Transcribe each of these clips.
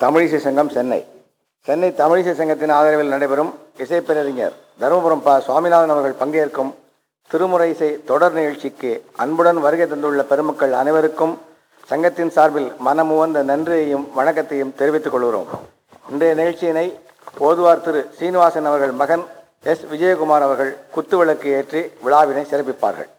தமிழிசை சங்கம் சென்னை. சென்னை தமிழிசை சங்கத்தின் ஆதரவில் நடைபெறும் இசைப்பேரறிஞர் தருமபுரம் ப. சுவாமிநாதன் அவர்கள் பங்கேற்கும் திருமுறை இசை தொடர் நிகழ்ச்சிக்கு அன்புடன் வருகை தந்துள்ள பெருமக்கள் அனைவருக்கும் சங்கத்தின் சார்பில் மனமுவந்த நன்றியையும் வணக்கத்தையும் தெரிவித்துக் கொள்கிறோம். இன்றைய நிகழ்ச்சியினை ஓதுவார் திரு. சீனிவாசன் அவர்கள் மகன் எஸ். விஜயகுமார் அவர்கள் குத்துவிளக்கு ஏற்றி விழாவினை சிறப்பிப்பார்கள்.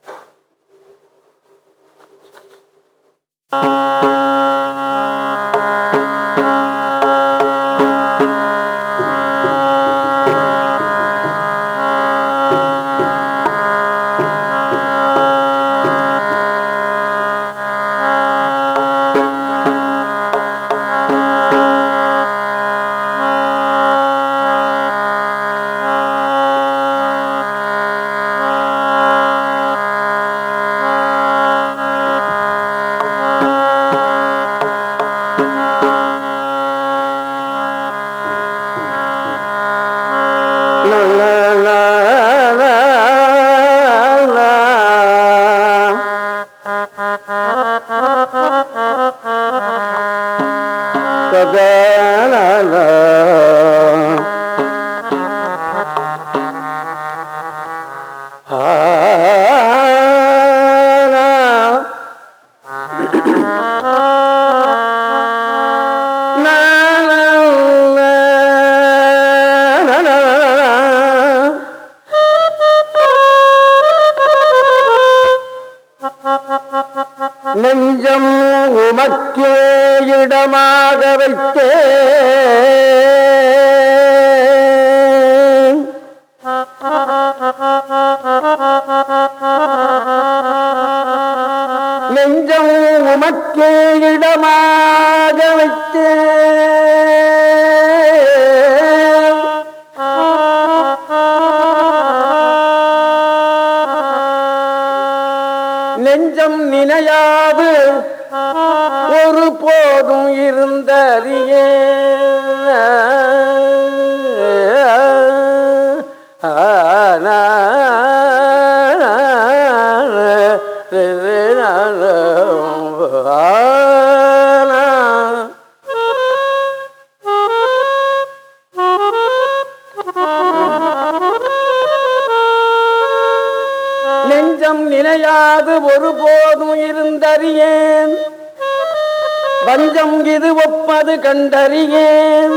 வஞ்சம் ஒப்பது கண்டறியேன்.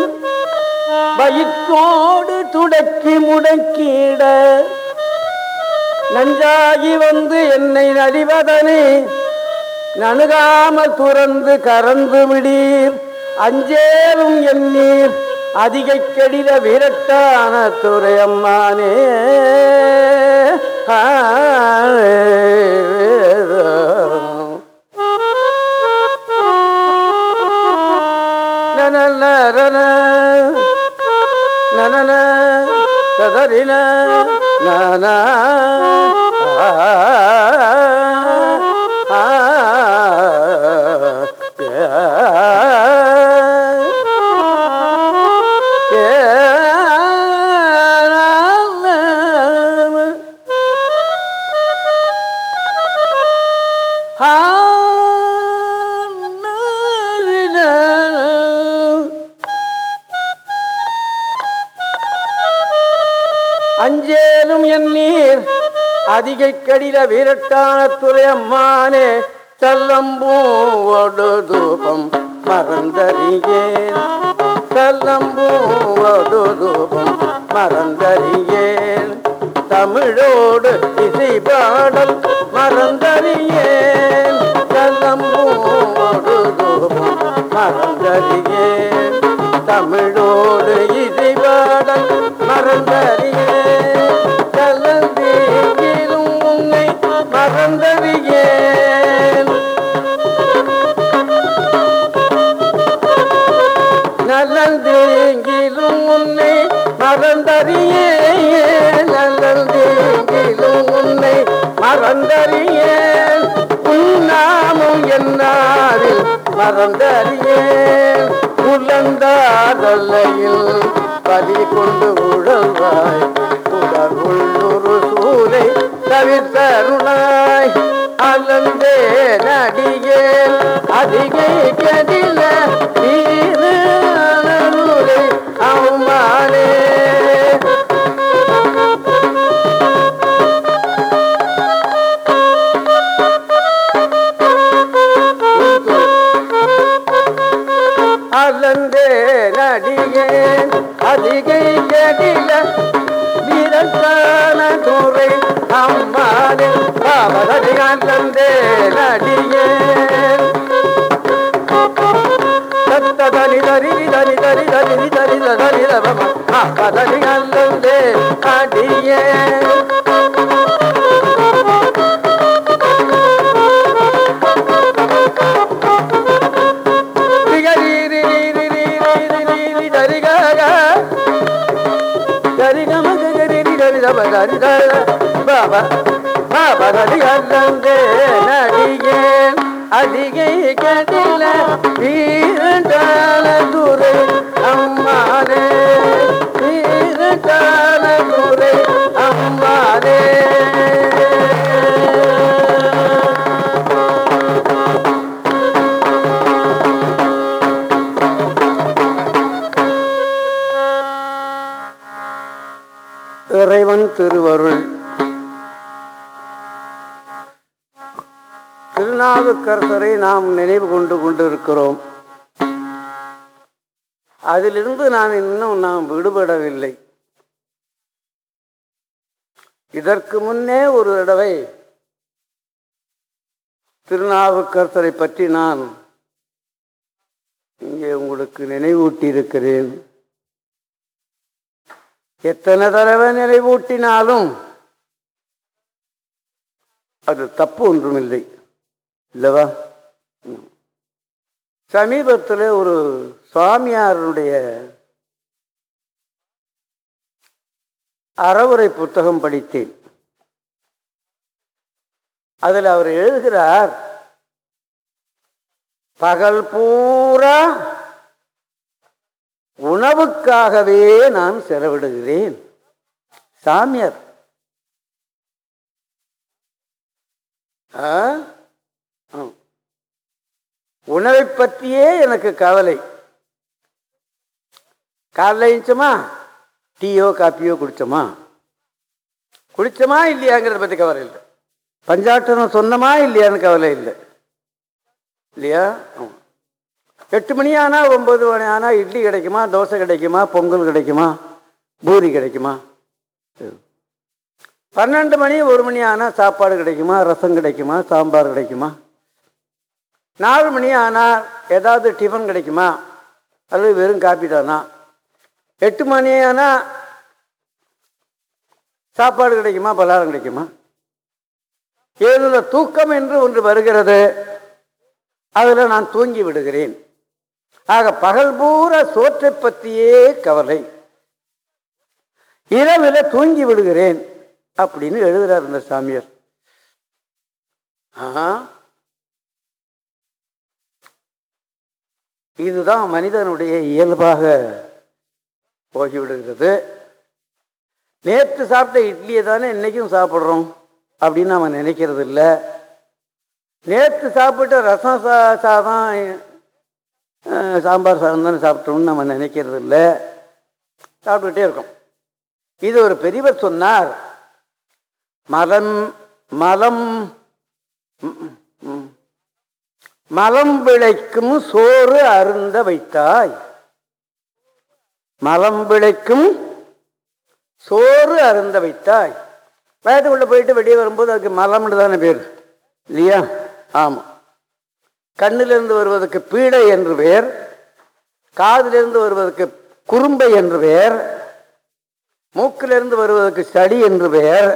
வயிற்றோடு துடக்கி முடக்கிட நஞ்சாகி வந்து என்னை நடிவதனே நணுகாமல் துறந்து கறந்து விடீர். அஞ்சேரும் எண்ணீர் அதிக கெடில விரட்டான துறையம்மானே நனன நனன. கதறின. நானா. அதிகை கடில வீரட்டான துறையம்மானே செல்லம்பூவோடு தூபம் மறந்தறியே. செல்லம்பூவோடு தூபம் மறந்தறியேன் தமிழோடு இசை பாடல் மறந்தறியேன் செல்லம்பூவோடு தூபம் மறந்தறியேன் தமிழோடு இசை பாடல் மறந்தறியேன் மறந்தறியேன் நலந்தேங்கிலும் உன்னை மறந்தறியே நலந்தேங்கிலும் உன்னை மறந்தறியேன். உன்னாமும் என்னாரில் மறந்தறியேன். உலந்தாதல்லையில் பலி கொண்டு உழவாய் உடல் உள்ளுரு சூலை தவிர்த்தருளாய் அதிகை கதில தவம கதனி அல்லந்தே அடியே கொண்டிருக்கிறோம் அதிலிருந்து நான் இன்னும் நாம் விடுபடவில்லை. இதற்கு முன்னே ஒரு தடவை திருநாவுக்கரசரை பற்றி நான் இங்கே உங்களுக்கு நினைவூட்டி இருக்கிறேன் எத்தனை தடவை நினைவூட்டினாலும் அது தப்பு ஒன்றுமில்லை. இல்லவா? சமீபத்தில் ஒரு சுவாமியாருடைய அறவுரை புத்தகம் படித்தேன். அதில் அவர் எழுதுகிறார் பகல் பூரா உணவுக்காகவே நான் செலவிடுகிறேன். சாமியார். ஆ? உணவை பற்றியே எனக்கு கவலை. காலைல எழுந்துச்சோமா டீயோ காப்பியோ குடிச்சோமா? குடிச்சோமா இல்லையாங்கிறத பற்றி கவலை இல்லை. பஞ்சாட்டனம் சொன்னமா இல்லையான்னு கவலை இல்லை. இல்லையா? எட்டு மணி ஆனால் ஒம்பது மணி ஆனால் இட்லி கிடைக்குமா தோசை கிடைக்குமா பொங்கல் கிடைக்குமா பூரி கிடைக்குமா? பன்னெண்டு மணி ஒரு மணி ஆனால் சாப்பாடு கிடைக்குமா ரசம் கிடைக்குமா சாம்பார் கிடைக்குமா? நாலு மணி ஆனால் ஏதாவது டிஃபன் கிடைக்குமா? அல்லது வெறும் காப்பி தானா? எட்டு மணி ஆனால் சாப்பாடு கிடைக்குமா? பலகாரம் கிடைக்குமா? ஏதில் தூக்கம் என்று ஒன்று வருகிறது. அதில் நான் தூங்கி விடுகிறேன். ஆக பகல் பூரா சோற்றை பற்றியே கவலை. இரவில் தூங்கி விடுகிறேன் அப்படின்னு எழுதுறார் இந்த சாமியார். ஆஹா. இதுதான் மனிதனுடைய இயல்பாக போகிவிடுகிறது. நேற்று சாப்பிட்ட இட்லியை தானே இன்னைக்கும் சாப்பிட்றோம் அப்படின்னு நம்ம நினைக்கிறது இல்லை நேற்று சாப்பிட்ட ரசம் சா சாதம் சாம்பார் சாதம் தானே சாப்பிட்டோம்னு நம்ம நினைக்கிறது இல்லை சாப்பிட்டுக்கிட்டே இருக்கோம். இது ஒரு பெரியவர் சொன்னார் மலம் மலம் ம். மலம் விளைக்கும் சோறு அருந்த வைத்தாய். மலம் விளைக்கும் சோறு அருந்த வைத்தாய். வயதுக்குள்ள போயிட்டு வெளியே வரும்போது அதுக்கு மலம்னு தானே பேர். இல்லையா? ஆமாம் கண்ணிலிருந்து வருவதற்கு பீடை என்று பெயர் காதிலிருந்து வருவதற்கு குறும்பை என்று பெயர் மூக்கிலிருந்து வருவதற்கு சடி என்று பெயர்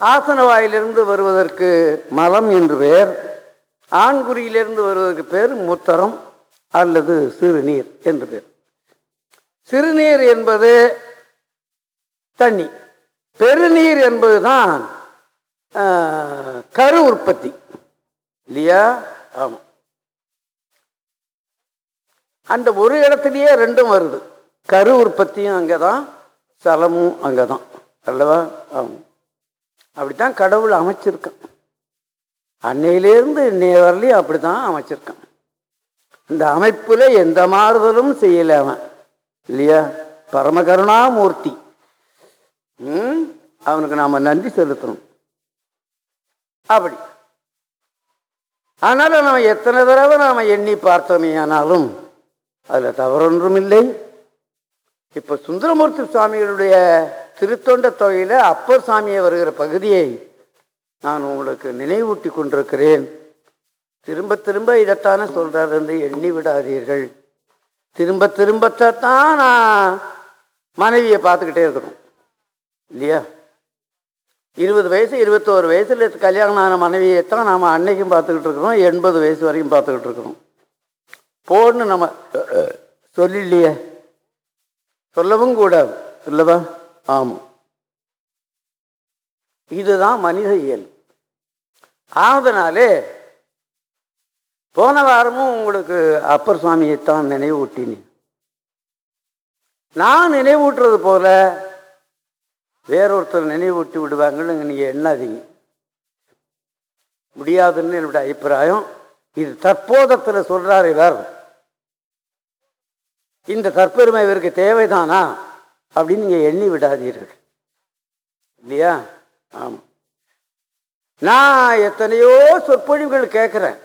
ஆசன வாயிலிருந்து வருவதற்கு மலம் என்று பெயர் ஆண்குறியிலிருந்து வருவதற்கு பேர் முத்தரம் அல்லது சிறுநீர் என்று பேர். சிறுநீர் என்பது தண்ணி. பெருநீர் என்பதுதான் தான் கரு உற்பத்தி. இல்லையா? ஆமாம் அந்த ஒரு இடத்துலயே ரெண்டும் வருது. கரு உற்பத்தியும் அங்கே தான் சலமும் அங்கே தான் அல்லவா? ஆமாம் அப்படித்தான் கடவுள் அமைச்சிருக்கான். அன்னையிலேருந்து இன்னைய வரலையும் அப்படி தான் அமைச்சிருக்கான் இந்த அமைப்பில் எந்த மாறுதலும் செய்யலை அவன். இல்லையா? பரமகருணாமூர்த்தி. ம்? அவனுக்கு நாம் நன்றி செலுத்தணும். அப்படி. ஆனால் நாம் எத்தனை தடவை நாம் எண்ணி பார்த்தோமே ஆனாலும் அதில் தவறொன்றும் இல்லை. இப்போ சுந்தரமூர்த்தி சுவாமிகளுடைய திருத்தொண்ட தொகையில் அப்பர் சாமியை வருகிற பகுதியை நான் உங்களுக்கு நினைவூட்டி கொண்டிருக்கிறேன். திரும்ப திரும்ப இதைத்தானே சொல்றாரு என்று எண்ணி விடாதீர்கள். திரும்ப திரும்பத்தான் நான் மனைவியை பார்த்துக்கிட்டே இருக்கணும். இல்லையா? இருபது வயசு இருபத்தோரு வயசுல கல்யாணம் ஆன மனைவியை தான் நாம் அன்னைக்கும் பார்த்துக்கிட்டு இருக்கிறோம் எண்பது வயசு வரைக்கும் பார்த்துக்கிட்டு இருக்கிறோம். போன்னு நம்ம சொல்லில்லையே. சொல்லவும் கூடாது. இல்லவா ஆமாம். இதுதான் மனித இயல்பு. ஆதனாலே போன வாரமும் உங்களுக்கு அப்பர் சுவாமியைத்தான் நினைவூட்டினேன். நான் நினைவூட்டுறது போல வேறொருத்தர் நினைவூட்டி விடுவாங்கன்னு நீங்கள் எண்ணாதீங்க. முடியாதுன்னு என்னுடைய அபிப்பிராயம். இது தற்போதத்தில் சொல்கிறார் இவர். இந்த தற்பெருமை இவருக்கு தேவைதானா? அப்படின்னு நீங்கள் எண்ணி விடாதீர்கள். இல்லையா? ஆமாம் நான் எத்தனையோ சொற்பொழிவுகள் கேட்குறேன்.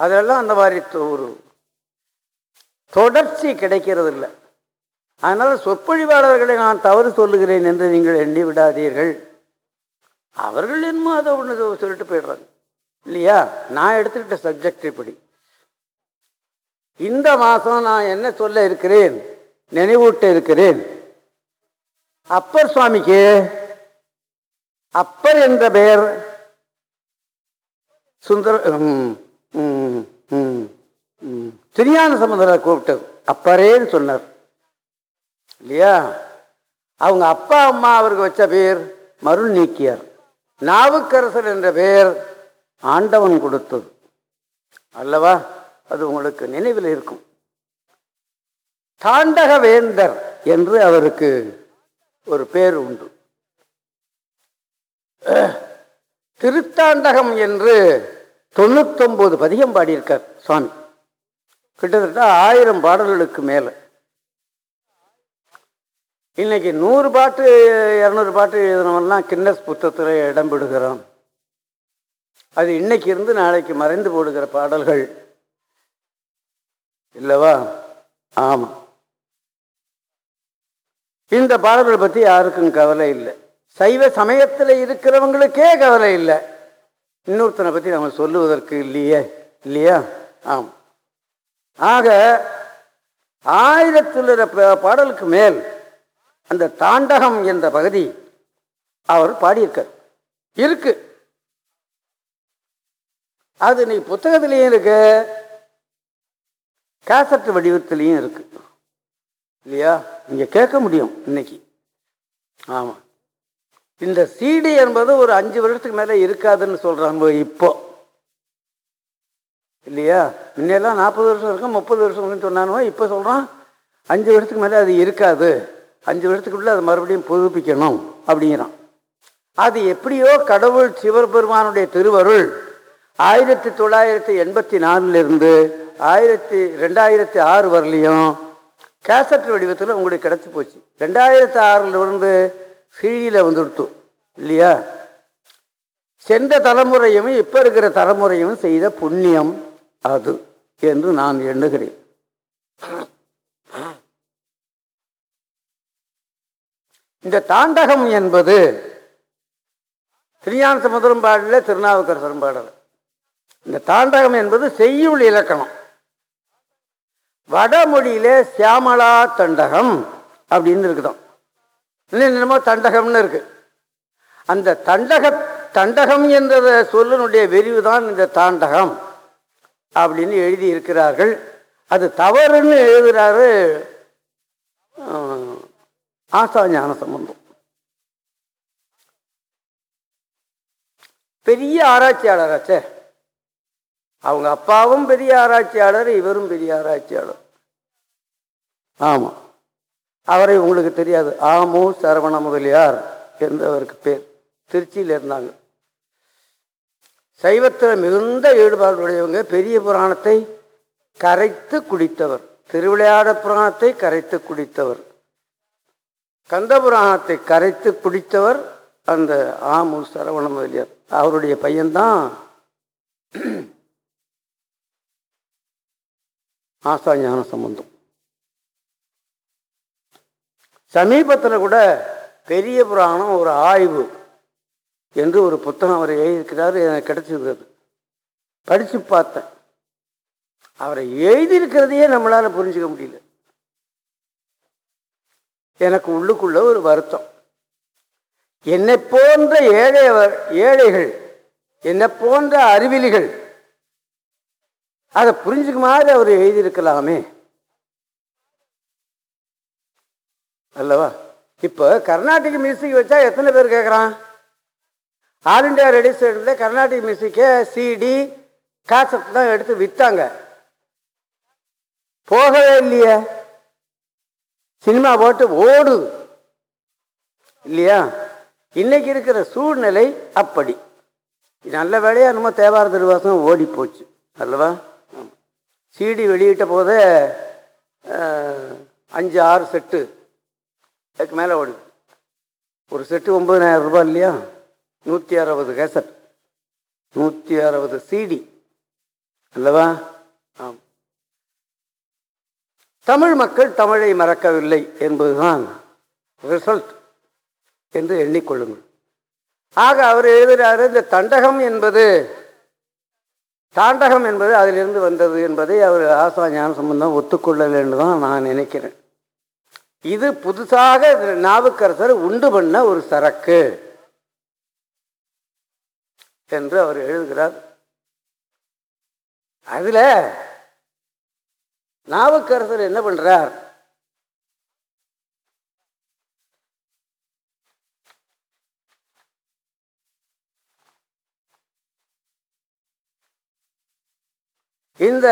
அதெல்லாம் அந்த மாதிரி ஒரு தொடர்ச்சி கிடைக்கிறது இல்லை. அதனால் சொற்பொழிவாளர்களை நான் தவறு சொல்லுகிறேன் என்று நீங்கள் எண்ணி விடாதீர்கள். அவர்கள் என்னமோ அதை ஒன்று சொல்லிட்டு போயிடுறாங்க. இல்லையா? நான் எடுத்துக்கிட்ட சப்ஜெக்ட் இப்படி. இந்த மாதம் நான் என்ன சொல்ல இருக்கிறேன்? நினைவூட்ட இருக்கிறேன். அப்பர் சுவாமிக்கு அப்பர் என்ற பெயர். சுந்தர ம், ம், திருஞான சமுதரை கூப்பிட்டது. அப்பரேன்னு சொன்னார். இல்லையா? அவங்க அப்பா அம்மா அவருக்கு வச்ச பேர் மருள் நீக்கியார். நாவுக்கரசர் என்ற பெயர் ஆண்டவன் கொடுத்தது. அல்லவா? அது உங்களுக்கு நினைவில் இருக்கும். தாண்டக வேந்தர் என்று அவருக்கு ஒரு பேர் உண்டு. திருத்தாண்டகம் என்று தொண்ணூத்தொம்பது பதிகம் பாடியிருக்கார் சுவாமி. கிட்டத்தட்ட ஆயிரம் பாடல்களுக்கு மேலே. இன்னைக்கு நூறு பாட்டு இரநூறு பாட்டு எழுதினவெல்லாம் கின்னஸ் புத்தகத்தில் இடம்பெடுகிறோம் அது இன்னைக்கு இருந்து நாளைக்கு மறைந்து போடுகிற பாடல்கள். இல்லவா? ஆமாம் இந்த பாடல்களை பற்றி யாருக்கும் கவலை இல்லை. சைவ சமயத்தில் இருக்கிறவங்களுக்கே கவலை இல்லை. இன்னொருத்தனை பற்றி நம்ம சொல்லுவதற்கு இல்லையே இல்லையா? ஆம். ஆக ஆயிரத்தில் பாடலுக்கு மேல் அந்த தாண்டகம் என்ற பகுதி அவர் பாடியிருக்கார். இருக்கு. அது நீ புத்தகத்திலையும் இருக்கு. கேசட் வடிவத்திலையும் இருக்கு. இல்லையா? நீங்க கேட்க முடியும் இன்னைக்கு. ஆமாம் இந்த சிடி என்பது ஒரு அஞ்சு வருஷத்துக்கு மேலே இருக்காதுன்னு சொல்கிறாங்க இப்போ. இல்லையா? முன்னெல்லாம் நாற்பது வருஷம் இருக்கும் முப்பது வருஷம் இருக்குன்னு சொன்னானோ இப்போ சொல்கிறான் அஞ்சு வருஷத்துக்கு மேலே அது இருக்காது. அஞ்சு வருஷத்துக்குள்ளே அதை மறுபடியும் புதுப்பிக்கணும் அப்படிங்கிறான். அது எப்படியோ கடவுள் சிவபெருமானுடைய திருவருள் ஆயிரத்தி தொள்ளாயிரத்தி எண்பத்தி நாலுலேருந்து ஆயிரத்தி ரெண்டாயிரத்தி ஆறு வரலையும் கேசட் வடிவத்தில் உங்களுக்கு கிடச்சி போச்சு. ரெண்டாயிரத்தி ஆறில் இருந்து கீழில் வந்துடுத்து இல்லையா? சென்ற தலைமுறையும் இப்போ இருக்கிற தலைமுறையும் செய்த புண்ணியம் அது என்று நான் எண்ணுகிறேன். இந்த தாண்டகம் என்பது திருஞான சமுதிரம் பாடல திருநாவுக்கரசரும் பாடல். இந்த தாண்டகம் என்பது செய்யுள் இலக்கணம். வடமொழியிலே சியாமலா தண்டகம் அப்படின்னு இருக்குதான் இன்னும் என்னமோ தண்டகம்னு இருக்கு. அந்த தண்டக தண்டகம் என்ற சொல்லினுடைய விரிவு தான் இந்த தாண்டகம் அப்படின்னு எழுதி இருக்கிறார்கள் அது தவறுன்னு எழுதுறாரு ஆசா ஞான சம்பந்தம். பெரிய ஆராய்ச்சியாளராச்சே. அவங்க அப்பாவும் பெரிய ஆராய்ச்சியாளர் இவரும் பெரிய ஆராய்ச்சியாளர். ஆமாம் அவரை உங்களுக்கு தெரியாது. ஆமு சரவண முதலியார் என்று பேர். திருச்சியில் இருந்தாங்க. சைவத்தில் மிகுந்த ஈடுபாடுடையவங்க பெரிய புராணத்தை கரைத்து குடித்தவர். திருவிளையாட புராணத்தை கரைத்து குடித்தவர். கந்த புராணத்தை கரைத்து குடித்தவர் அந்த ஆமு சரவண முதலியார் அவருடைய பையன்தான் ஆசா ஞான சம்பந்தம். சமீபத்தில் கூட பெரிய புராணம் ஒரு ஆய்வு என்று ஒரு புத்தகம் அவர் எழுதியிருக்கிறார் எனக்கு கிடைச்சிருக்கிறது படித்து பார்த்தேன். அவரை எழுதியிருக்கிறதையே நம்மளால் புரிஞ்சுக்க முடியல. எனக்கு உள்ளுக்குள்ள ஒரு வருத்தம். என்னை போன்ற ஏழை ஏழைகள் என்னை போன்ற அறிவிலிகள் அதை புரிஞ்சுக்க மாதிரி அவர் எழுதியிருக்கலாமே. அல்லவா? இப்போ கர்நாடிக் மியூசிக் வச்சா எத்தனை பேர் கேட்குறான் ஆல் இண்டியா ரெடிஸ்டேட்டில் கர்நாடிக் மியூசிக்கை சிடி காசட் தான் எடுத்து விற்றாங்க போகவே இல்லையே. சினிமா போட்டு ஓடுது. இல்லையா? இன்னைக்கு இருக்கிற சூழ்நிலை அப்படி. நல்ல வேலையா நம்ம தேவார திருவாசம் ஓடி போச்சு. அல்லவா? சிடி வெளியிட்ட போதே அஞ்சு ஆறு செட்டு அதுக்கு மேலே ஓடுது ஒரு செட்டு ஒம்பதனாயிரம் ரூபாய் இல்லையா? நூற்றி அறுபது கேசட். நூற்றி அறுபது சிடி அல்லவா? ஆம். தமிழ் மக்கள் தமிழை மறக்கவில்லை என்பதுதான் ரிசல்ட் என்று எண்ணிக்கொள்ளுங்கள். ஆக அவர் எழுதுகிறாரு இந்த தண்டகம் என்பது தாண்டகம் என்பது அதிலிருந்து வந்தது என்பதை அவர் ஆசா ஞான சம்பந்தம் ஒத்துக்கொள்ளல் என்று தான் நான் நினைக்கிறேன். இது புதுசாக நாவுக்கரசர் உண்டு பண்ண ஒரு சரக்கு என்று அவர் எழுதுகிறார். அதுல நாவுக்கரசர் என்ன பண்றார்? இந்த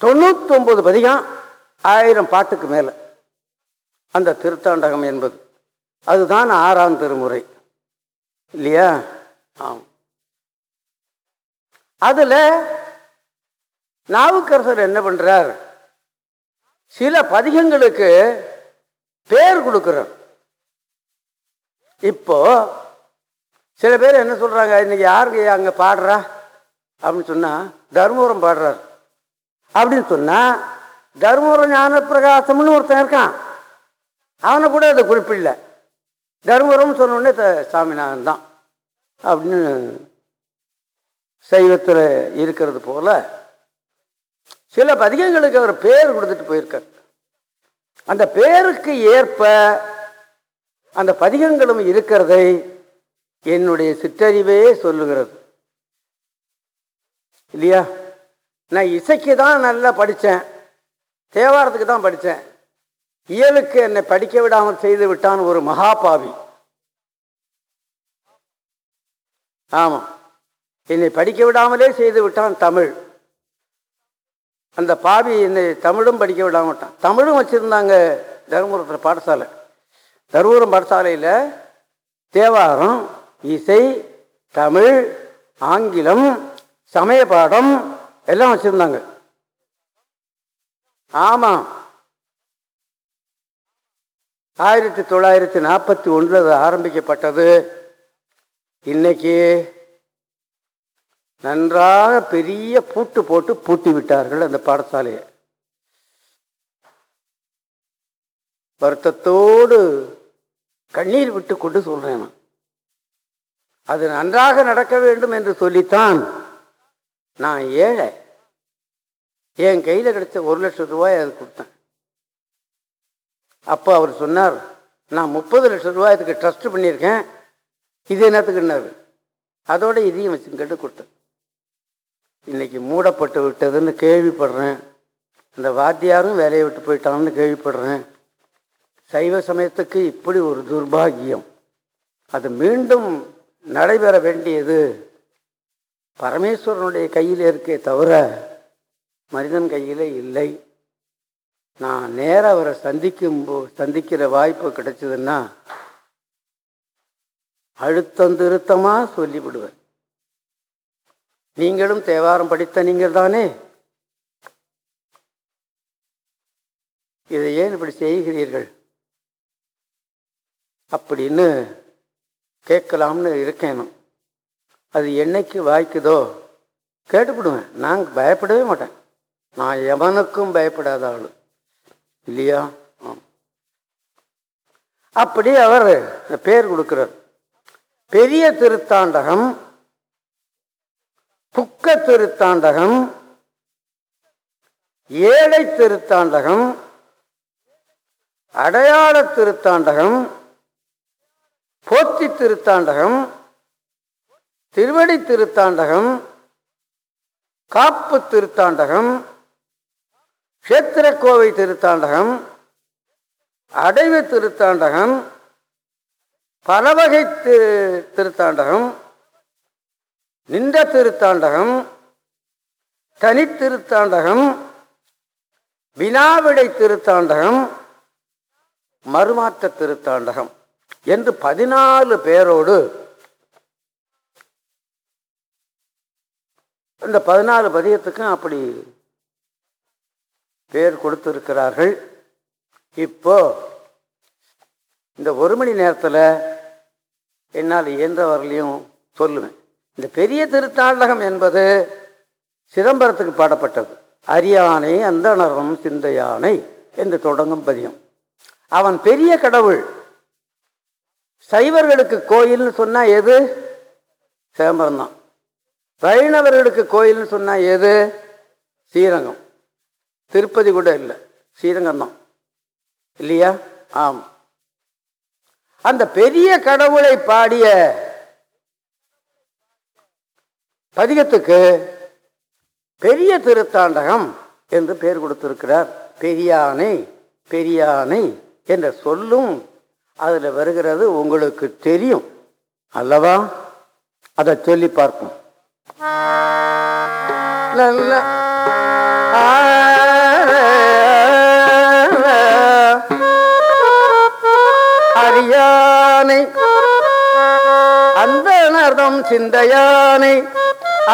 தொண்ணூத்தொன்பது பதிகம் ஆயிரம் பாட்டுக்கு மேலே. அந்த திருத்தாண்டகம் என்பது. அதுதான் ஆறாம் திருமுறை. இல்லையா? ஆம். அதில் நாவுக்கரசர் என்ன பண்ணுறார் சில பதிகங்களுக்கு பேர் கொடுக்குறார். இப்போ சில பேர் என்ன சொல்கிறாங்க இன்னைக்கு யாருக்கு அங்கே பாடுறா? அப்படின்னு சொன்னால் தர்மபுரம் பாடுறார். அப்படின்னு சொன்னால் தர்மபுரம் ஞான பிரகாசம்னு ஒருத்தன் இருக்கான். அவனை கூட அதை குறிப்பிடல தர்மபுரம் சொன்னோடனே சாமிநாதன் தான். அப்படின்னு சைவத்தில் இருக்கிறது போல் சில பதிகங்களுக்கு அவர் பேர் கொடுத்துட்டு போயிருக்கார். அந்த பேருக்கு ஏற்ப அந்த பதிகங்களும் இருக்கிறதை என்னுடைய சிற்றறிவே சொல்லுகிறது. இல்லையா? நான் இசைக்கு தான் நல்லா படித்தேன். தேவாரத்துக்கு தான் படித்தேன். இயலுக்கு என்னை படிக்க விடாமல் செய்து விட்டான் ஒரு மகாபாவி. ஆமாம். என்னை படிக்க விடாமலே செய்து விட்டான் தமிழ். அந்த பாவி என்னை தமிழும் படிக்க விடாமட்டான் தமிழும் வச்சுருந்தாங்க தருமபுரத்தில் பாடசாலை. தருமபுரம் பாடசாலையில் தேவாரம் இசை தமிழ் ஆங்கிலம் சமய பாடம் எல்லாம் வச்சுருந்தாங்க. ஆமாம் ஆயிரத்தி தொள்ளாயிரத்தி நாற்பத்தி ஒன்றில் அது ஆரம்பிக்கப்பட்டது. இன்னைக்கு நன்றாக பெரிய பூட்டு போட்டு பூட்டி விட்டார்கள் அந்த பாடசாலையை. வருத்தத்தோடு கண்ணீர் விட்டு கொண்டு சொல்றேன் அது நன்றாக நடக்க வேண்டும் என்று சொல்லித்தான் நான் ஏழை. என் கையில் கிடைச்ச ஒரு லட்சம் ரூபாய் அது கொடுத்தேன். அப்போ அவர் சொன்னார் நான் முப்பது லட்சம் ரூபாய் இதுக்கு ட்ரஸ்ட் பண்ணியிருக்கேன். இது என்னத்துக்குன்னாரு. அதோட இதையும் வச்சுக்கிட்டு கொடுத்தேன். இன்னைக்கு மூடப்பட்டு விட்டதுன்னு கேள்விப்படுறேன். அந்த வாத்தியாரும் வேலையை விட்டு போயிட்டான்னு கேள்விப்படுறேன். சைவ சமயத்துக்கு இப்படி ஒரு துர்பாகியம். அது மீண்டும் நடைபெற வேண்டியது பரமேஸ்வரனுடைய கையில் இருக்கே தவிர மனிதன் கையில் இல்லை. நான் நேராக அவரை சந்திக்கும் போ சந்திக்கிற வாய்ப்பு கிடைச்சதுன்னா அழுத்தம் திருத்தமாக சொல்லிவிடுவேன். நீங்களும் தேவாரம் படித்த நீங்கள் தானே? இதை ஏன் இப்படி செய்கிறீர்கள்? அப்படின்னு கேட்கலாம்னு இருக்கேன். அது என்னைக்கு வாய்க்குதோ கேட்டுப்பிடுவேன் நான் பயப்படவே மாட்டேன். நான் எவனுக்கும் பயப்படாத ஆள். இல்லையா? அப்படி அவர் பேர் கொடுக்கிறார். பெரிய திருத்தாண்டகம் புக்க திருத்தாண்டகம் ஏழை திருத்தாண்டகம் அடையாள திருத்தாண்டகம் போத்தி திருத்தாண்டகம் திருவடி திருத்தாண்டகம் காப்பு திருத்தாண்டகம் கஷேத்திரக்கோவை திருத்தாண்டகம் அடைவு திருத்தாண்டகம் பலவகை திரு திருத்தாண்டகம் நின்ற திருத்தாண்டகம் தனித்திருத்தாண்டகம் வினாவிடை திருத்தாண்டகம் மறுமாற்ற திருத்தாண்டகம் என்று பதினாலு பேரோடு இந்த பதினாலு பதியத்துக்கும் அப்படி பேர் கொடுத்திருக்கிறார்கள். இப்போ இந்த ஒரு மணி நேரத்தில் என்னால் இயன்றவர்களையும் சொல்லுவேன். இந்த பெரிய திருத்தாண்டகம் என்பது சிதம்பரத்துக்கு பாடப்பட்டது. அரியானை அந்தணரம் சிந்தையானை என்று தொடங்கும் பதியம் அவன் பெரிய கடவுள். சைவர்களுக்கு கோயில்னு சொன்னால் எது? சிதம்பரம் தான். வைணவர்களுக்கு கோயில்னு சொன்னால் எது? ஸ்ரீரங்கம். திருப்பதி கூட இல்லை. ஸ்ரீரங்கம் தான் இல்லையா? ஆம். அந்த பெரிய கடவுளை பாடிய பதிகத்துக்கு பெரிய திருத்தாண்டகம் என்று பெயர் கொடுத்திருக்கிறார். பெரியானை பெரியானை என்ற சொல்லும் அதில் வருகிறது உங்களுக்கு தெரியும். அல்லவா? அதை சொல்லி பார்ப்போம். நல்ல சிந்தையானை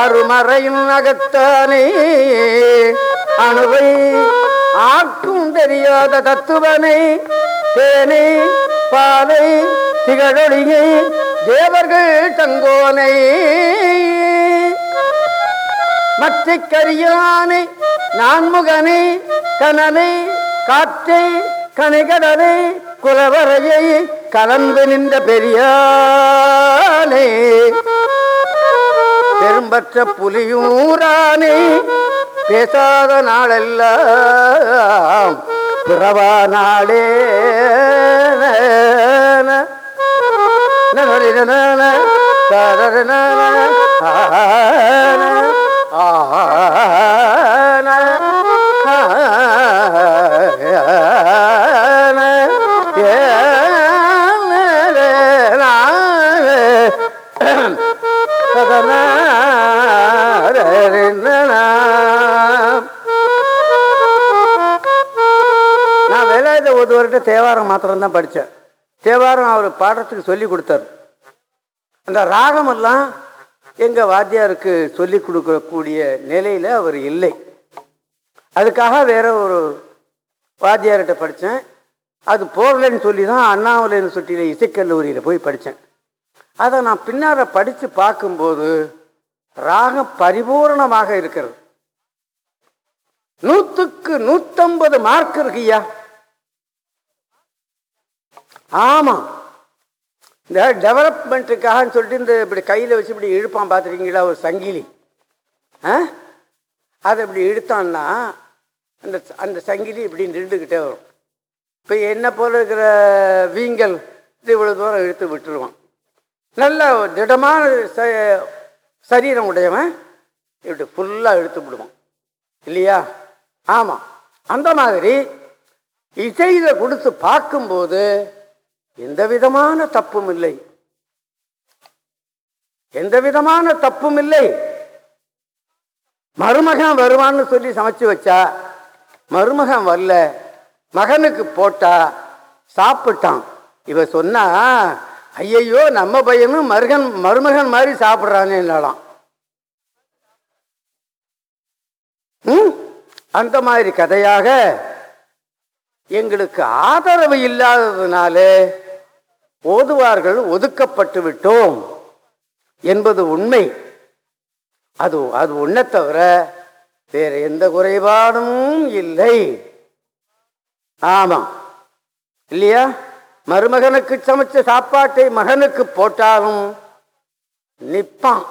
அருமறையும் அகத்தானே. அணுவை ஆக்கும் தெரியாத தத்துவனை தேனை பாலை திகழொழியை தேவர்கள் தங்கோனை. மற்ற கரியானை நான்முகனை கனனை காற்றை கனைகடனை குலவரையை கலந்து நின்ற பெரியானே. பெரும்பற்ற புலியூரானே பேசாத நாளெல்லாம் பிறவா நாளே ஆ தேவாரம் மாத்திரம்தான் படித்தேன். தேவாரம் அவர் பாடுறதுக்கு சொல்லி கொடுத்தாரு. அந்த ராகமெல்லாம் எங்கள் வாத்தியாருக்கு சொல்லி கொடுக்கக்கூடிய நிலையில் அவர் இல்லை. அதுக்காக வேற ஒரு வாத்தியார்கிட்ட படித்தேன். அது போகலைன்னு சொல்லி தான் அண்ணாமலை யூனிவர்சிட்டியில் இசைக்கல்லூரியில் போய் படித்தேன். அதை நான் பின்னார படித்து பார்க்கும்போது ராகம் பரிபூரணமாக இருக்கிறது. நூற்றுக்கு நூற்றம்பது மார்க் இருக்குய்யா ஆமாம் இந்த டெவலப்மெண்ட்டுக்காகன்னு சொல்லிட்டு இந்த இப்படி கையில் வச்சு இப்படி இழுப்பான் பார்த்துருக்கீங்களா ஒரு சங்கிலி. ஆ? அதை இப்படி இழுத்தான்னா அந்த அந்த சங்கிலி இப்படி நின்றுக்கிட்டே வரும். இப்போ என்ன போல் இருக்கிற வீங்கல் இது இவ்வளோ தூரம் இழுத்து விட்டுருவான். நல்ல திடமான ச சரீரம் உடையவன் இப்படி ஃபுல்லாக இழுத்து விடுவான். இல்லையா? ஆமாம் அந்த மாதிரி இசையில் கொடுத்து பார்க்கும்போது எந்த விதமான தப்பும் இல்லை. எந்த விதமான தப்பும் இல்லை. மருமகன் வருவான்னு சொல்லி சமைச்சு வச்சா மருமகன் வரல மகனுக்கு போட்டா சாப்பிட்டான். இவ சொன்னா ஐயையோ நம்ம பையனும் மருகன் மருமகன் மாதிரி சாப்பிட்றானே ம்? அந்த மாதிரி கதையாக எங்களுக்கு ஆதரவு இல்லாததுனால ஓதுவார்கள் ஒதுக்கப்பட்டு விட்டோம் என்பது உண்மை. அது அது ஒன்றை தவிர வேற எந்த குறைபாடும் இல்லை. ஆமாம். இல்லையா? மருமகனுக்கு சமைச்ச சாப்பாட்டை மகனுக்கு போட்டாலும் நிப்பான்.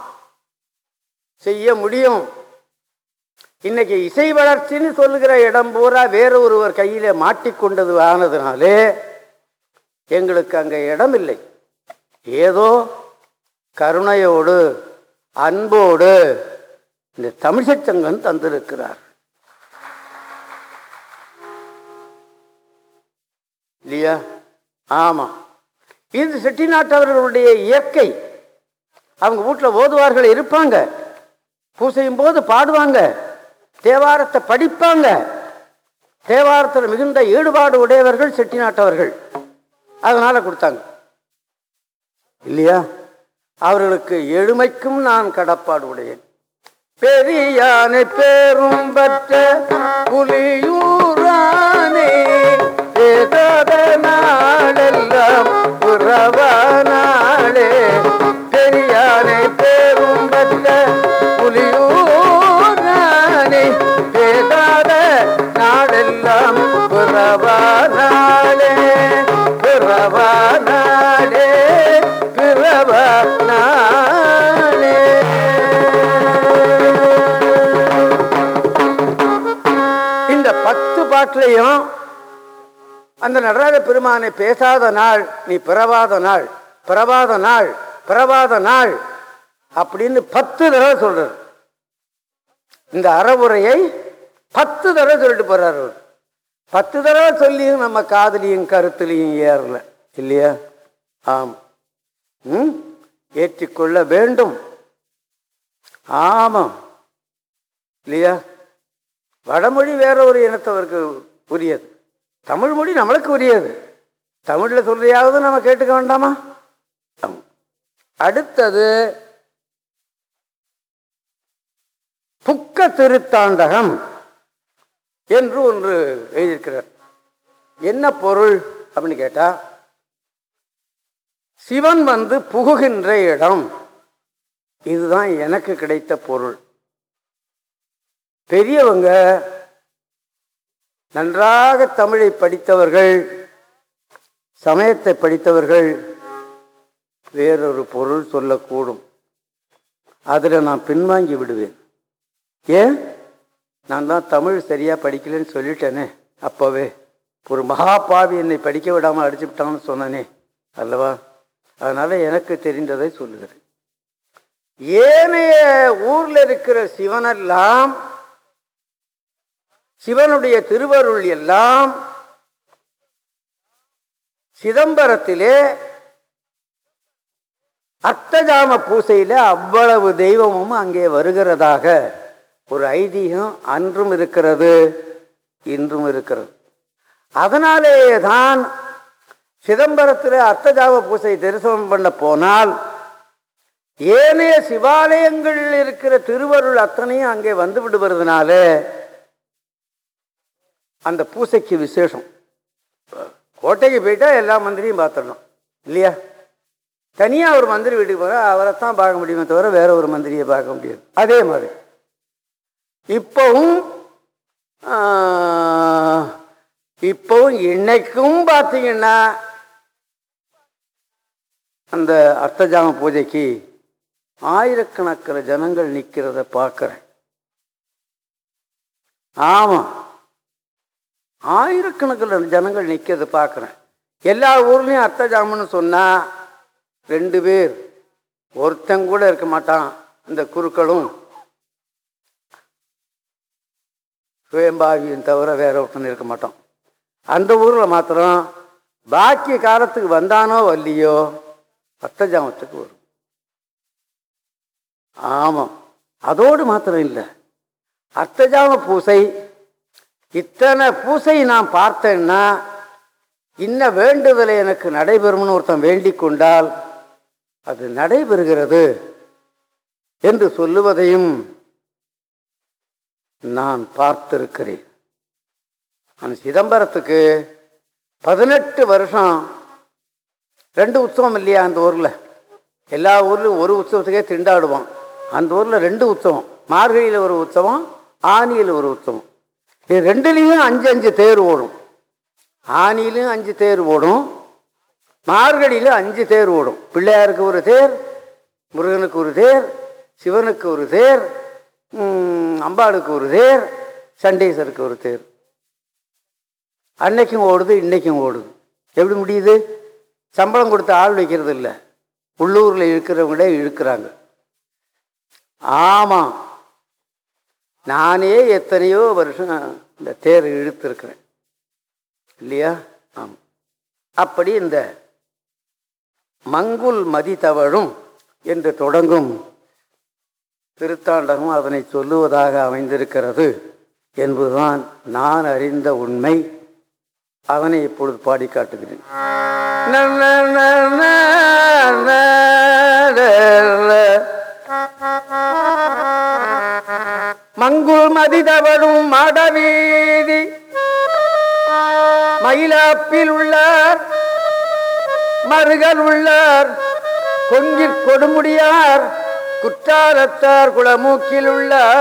செய்ய முடியும். இன்னைக்கு இசை வளர்ச்சின்னு சொல்லுகிற இடம் பூரா வேற ஒருவர் கையில மாட்டிக்கொண்டது ஆனதுனாலே எங்களுக்கு அங்கே இடம் இல்லை ஏதோ கருணையோடு அன்போடு இந்த தமிழ்ச்சங்கம் தந்திருக்கிறார். இல்லையா? ஆமா. இது செட்டிநாட்டவர்களுடைய இயற்கை அவங்க வீட்டில் ஓதுவார்கள் இருப்பாங்க. பூசையும் போது பாடுவாங்க. தேவாரத்தை படிப்பாங்க. தேவாரத்தில் மிகுந்த ஈடுபாடு உடையவர்கள் செட்டிநாட்டவர்கள். அதனால் கொடுத்தாங்க. இல்லையா? அவர்களுக்கு எழுமைக்கும் நான் கடப்பாடு உடையேன். பெரியானை பேரும் பற்ற புலியூரானே பேசாத நாளெல்லாம் புறவா அந்த நடராஜ பெருமானை பேசாத நாள் நீ பிறவாத நாள் பிறவாத நாள் பிறவாத நாள் அப்படின்னு பத்து தடவை சொல்றாரு. இந்த அறவுரையை பத்து தடவை சொல்லிட்டு போறாரு அவர். பத்து தடவை சொல்லியும் நம்ம காதலியும் கருத்துலையும் ஏறல இல்லையா? ஆம். ம்? ஏற்றிக்கொள்ள வேண்டும். ஆமாம். இல்லையா? வடமொழி வேற ஒரு இனத்தவருக்கு உரியது. தமிழ் மொழி நம்மளுக்கு உரியது. தமிழில் சொல்றையாவது நம்ம கேட்டுக்க வேண்டாமா? அடுத்தது புக்க திருத்தாண்டகம் என்று ஒன்று எழுதியிருக்கிறார். என்ன பொருள் அப்படின்னு கேட்டா சிவன் வந்து புகுகின்ற இடம். இதுதான் எனக்கு கிடைத்த பொருள். பெரியவங்க நன்றாக தமிழை படித்தவர்கள் சமயத்தை படித்தவர்கள் வேறொரு பொருள் சொல்லக்கூடும். அதில் நான் பின்வாங்கி விடுவேன். ஏன்? நான் தான் தமிழ் சரியாக படிக்கலைன்னு சொல்லிட்டேனே அப்போவே. ஒரு மகாபாவி என்னை படிக்க விடாமல் அடிச்சு விட்டான்னு சொன்னனே அல்லவா? அதனால் எனக்கு தெரிந்ததை சொல்லுகிறேன். ஏனைய ஊரில் இருக்கிற சிவனெல்லாம் சிவனுடைய திருவருள் எல்லாம் சிதம்பரத்திலே அர்த்தஜாம பூசையில அவ்வளவு தெய்வமும் அங்கே வருகிறதாக. ஒரு ஐதீகம் அன்றும் இருக்கிறது இன்றும் இருக்கிறது. அதனாலேயே தான் சிதம்பரத்தில் அர்த்தஜாம பூசை தரிசனம் பண்ண போனால் ஏனைய சிவாலயங்களில் இருக்கிற திருவருள் அத்தனையும் அங்கே வந்து விடுவதனால அந்த பூசைக்கு விசேஷம். கோட்டைக்கு போயிட்டால் எல்லா மந்திரியும் பார்த்துடணும். இல்லையா? தனியாக ஒரு மந்திரி வீட்டுக்கு போக அவரை தான் பார்க்க முடியுமே தவிர வேற ஒரு மந்திரியை பார்க்க முடியாது. அதே மாதிரி. இப்போவும் இப்போவும் இன்னைக்கும் பார்த்தீங்கன்னா அந்த அர்த்தஜாம பூஜைக்கு ஆயிரக்கணக்கில் ஜனங்கள் நிற்கிறத பார்க்குறேன். ஆமாம் ஆயிரக்கணக்கில் ஜனங்கள் நிற்கிறது பார்க்குறேன். எல்லா ஊர்லேயும் அர்த்தஜாமன்னு சொன்னால் ரெண்டு பேர். ஒருத்தன் கூட இருக்க மாட்டான் இந்த குருக்களும். சுயம்பாவியும் தவிர வேற ஒருத்தன் இருக்க மாட்டோம் அந்த ஊரில் மாத்திரம் பாக்கி காலத்துக்கு வந்தானோ வரலையோ அர்த்தஜாமத்துக்கு வரும். ஆமாம். அதோடு மாத்திரம் இல்லை. அர்த்தஜாம பூசை இத்தனை பூசை நான் பார்த்தேன்னா இன்ன வேண்டுதலை எனக்கு நடைபெறும்னு ஒருத்தன் வேண்டிக் கொண்டால் அது நடைபெறுகிறது என்று சொல்லுவதையும் நான் பார்த்திருக்கிறேன். அந்த சிதம்பரத்துக்கு பதினெட்டு வருஷம் ரெண்டு உற்சவம் இல்லையா அந்த ஊரில்? எல்லா ஊர்லையும் ஒரு உற்சவத்துக்கே திண்டாடுவோம் அந்த ஊரில் ரெண்டு உற்சவம் மார்கழியில் ஒரு உற்சவம் ஆனியில் ஒரு உற்சவம். இது ரெண்டுலேயும் அஞ்சு அஞ்சு தேர் ஓடும். ஆணிலையும் அஞ்சு தேர் ஓடும். மார்கழியில் அஞ்சு தேர் ஓடும். பிள்ளையாருக்கு ஒரு தேர் முருகனுக்கு ஒரு தேர் சிவனுக்கு ஒரு தேர் அம்பாளுக்கு ஒரு தேர் சண்டீசருக்கு ஒரு தேர். அன்னைக்கும் ஓடுது இன்னைக்கும் ஓடுது. எப்படி முடியுது? சம்பளம் கொடுத்து ஆள் வைக்கிறது இல்லை உள்ளூரில் இருக்கிறவங்களே இழுக்கிறாங்க. ஆமாம் நானே எத்தனையோ வருஷம் இந்த தேர் இழுத்துருக்கிறேன். இல்லையா? ஆமாம் அப்படி இந்த மங்குல் மதி தவழும் என்று தொடங்கும் திருத்தாண்டகம் அதனை சொல்லுவதாக அமைந்திருக்கிறது என்பதுதான் நான் அறிந்த உண்மை. அதனை இப்பொழுது பாடி காட்டுகிறேன். மங்குள் மதிதவனும் மடவீதி மயிலாப்பில் உள்ளார் மருகல் உள்ளார் கொங்கிற் கொடுமுடியார் குற்றாலத்தார் குளமூக்கில் உள்ளார்.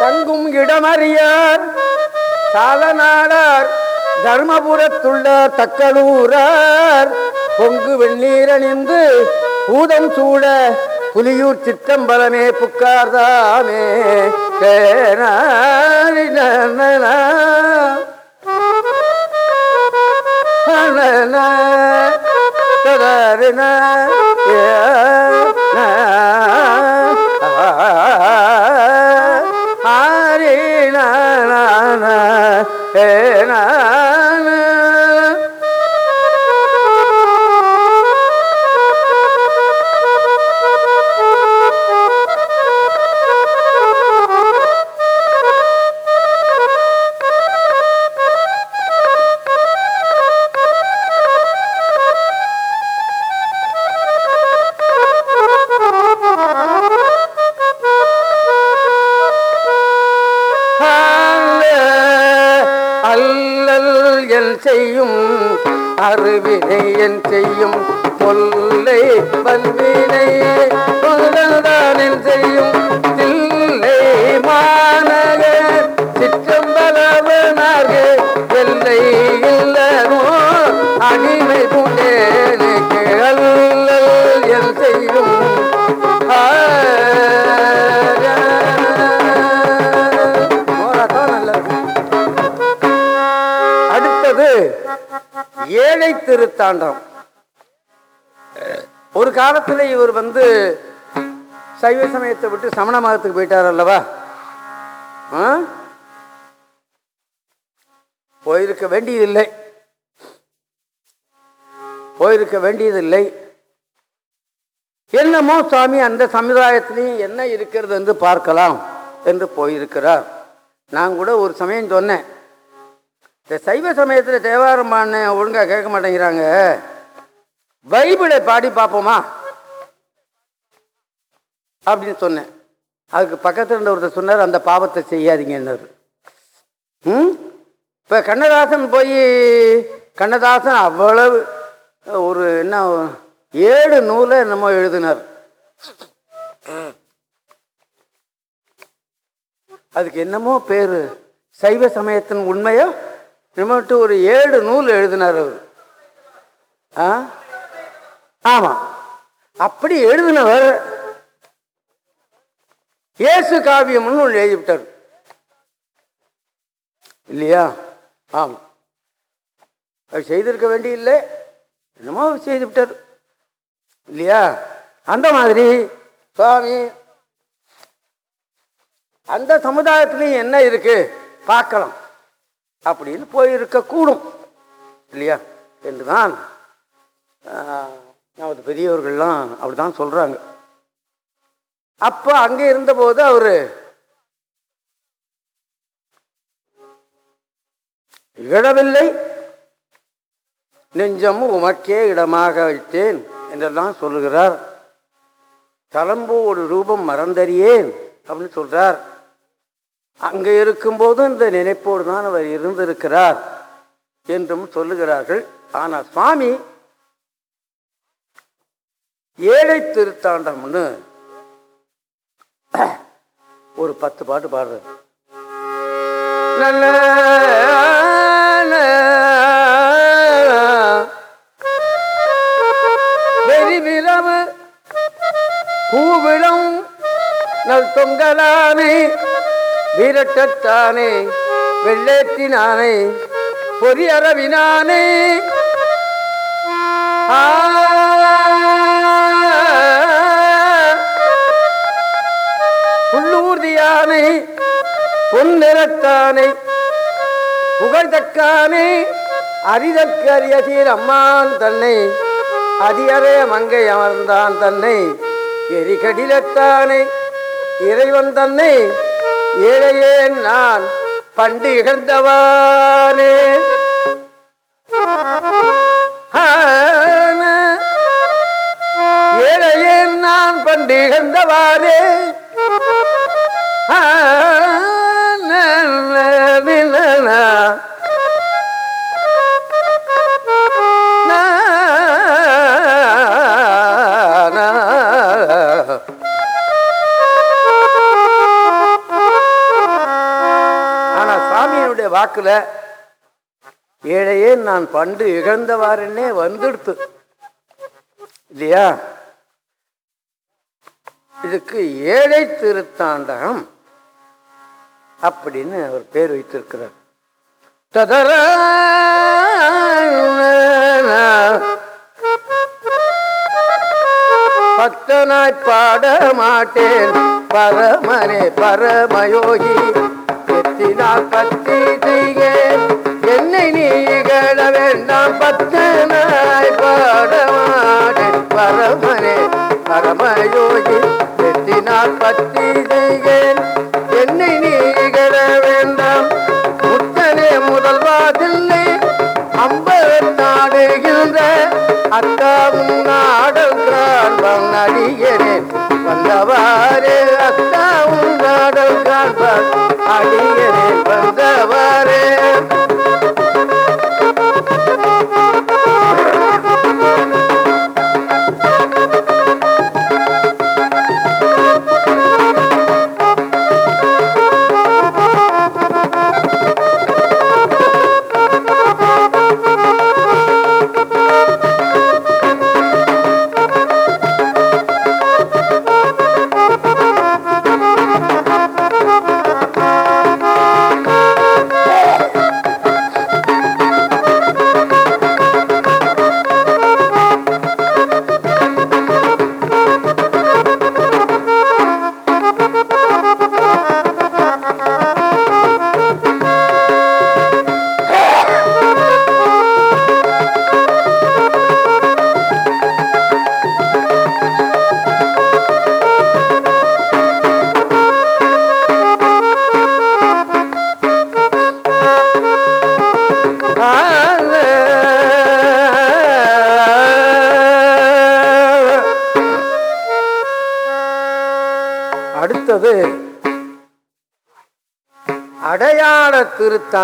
தங்கும் இடமறியார் சாதனாளர் தர்மபுரத்துள்ள தக்கலூரார். பொங்கு வெந்நீர் பூதம் சூட புலியூர் சிற்றம்பலமே புக்கார்தாமே தேனாரி நான் அருவினை செய்யும் கொல்லை பல்வினையே கொல்தான் செய்யும் தில்லை மாநகர் சிற்றம்பல ஏழை திருத்தாண்டம் ஒரு காலத்துல இவர் வந்து சைவ சமயத்தை விட்டு சமண மதத்துக்கு போயிட்டார் அல்லவா? போயிருக்க வேண்டியதில்லை. போயிருக்க வேண்டியதில்லை. என்னமோ சுவாமி அந்த சமுதாயத்திலையும் என்ன இருக்கிறது என்று பார்க்கலாம் என்று போயிருக்கிறார். நான் கூட ஒரு சமயம் சொன்னேன். இந்த சைவ சமயத்தில் தேவாரம் பாடின ஒழுங்காக கேட்க மாட்டேங்கிறாங்க. பைபிளை பாடி பார்ப்போமா? அப்படின்னு சொன்னேன். அதுக்கு பக்கத்தில் இருந்த ஒருத்தர் சொன்னார் அந்த பாவத்தை செய்யாதீங்கன்னாரு. ம்? இப்போ கண்ணதாசன் போய் கண்ணதாசன் அவ்வளவு ஒரு என்ன ஏழு நூலை என்னமோ எழுதினார். அதுக்கு என்னமோ பேர்? சைவ சமயத்தின் உண்மையோ நம்மட்டு ஒரு ஏழு நூல் எழுதினார் அவர். ஆ? ஆமாம் அப்படி எழுதினவர் இயேசு காவியம்னு ஒன்று எழுதிவிட்டார். இல்லையா? ஆமாம் அவர் செய்திருக்க வேண்டியில்லை. என்னமோ செய்துவிட்டார். இல்லையா? அந்த மாதிரி சுவாமி அந்த சமுதாயத்துலேயும் என்ன இருக்கு? பார்க்கலாம். அப்படின்னு போயிருக்க கூடும். இல்லையா? என்றுதான் ஆஹ், நமது பெரியவர்கள்லாம் அப்படிதான் சொல்றாங்க. அப்போ அங்கே இருந்தபோது அவரு இழவில்லை நெஞ்சம் உமக்கே இடமாக வைத்தேன் என்றெல்லாம் சொல்லுகிறார். தலம்பு ஒரு ரூபம் மறந்தறியேன் அப்படின்னு சொல்றார். அங்கே இருக்கும்போது இந்த நினைப்போடு தான் அவர் இருந்திருக்கிறார் என்றும் சொல்லுகிறார்கள். ஆனால் சுவாமி ஏழை திருத்தாண்டம்னு ஒரு பத்து பாட்டு பாடுறது நல்ல வெறிவிரவு பூவிடம் நல் தொங்கலானே வீரட்டத்தானே வெள்ளேற்றினானே பொறியறவினானே ஆ. புல்லூர்தியானை பொன்னிறத்தானை புகழ்தக்கானே அரிதற்கரிய சீர் அம்மான் தன்னை அதியறைய மங்கை அமர்ந்தான் தன்னை எரிகடிலத்தானே இறைவன் தன்னை ஏழையேன் நான் பண்டு இகழ்ந்தவானே ஏழையேன் நான் பண்டு இகழ்ந்தவானே வாக்குல ஏழையே நான் பண்டு இழந்தவாறுன்னே வந்துடுத்து. இல்லையா? இதுக்கு ஏழை திருத்தாண்டகம் அப்படின்னு அவர் பேர் வைத்திருக்கிறார். ததர பக்தனாய் பாட மாட்டேன். பரமனே பரமயோகி எத்தினால் பத்தி செய்க. என்னை நீ இகழ வேண்டாம் பக்தனாய் பாட மாட்டேன் பரமனே பரமயோகி எத்தினால் பத்தி செய்கேன் என்னை நீ இகழ வேண்டாம் முத்தனே முதல்வாதில்லை. அம்பர் நாடுகின்ற அத்தாவும் நாடல்கான் அடியனேன்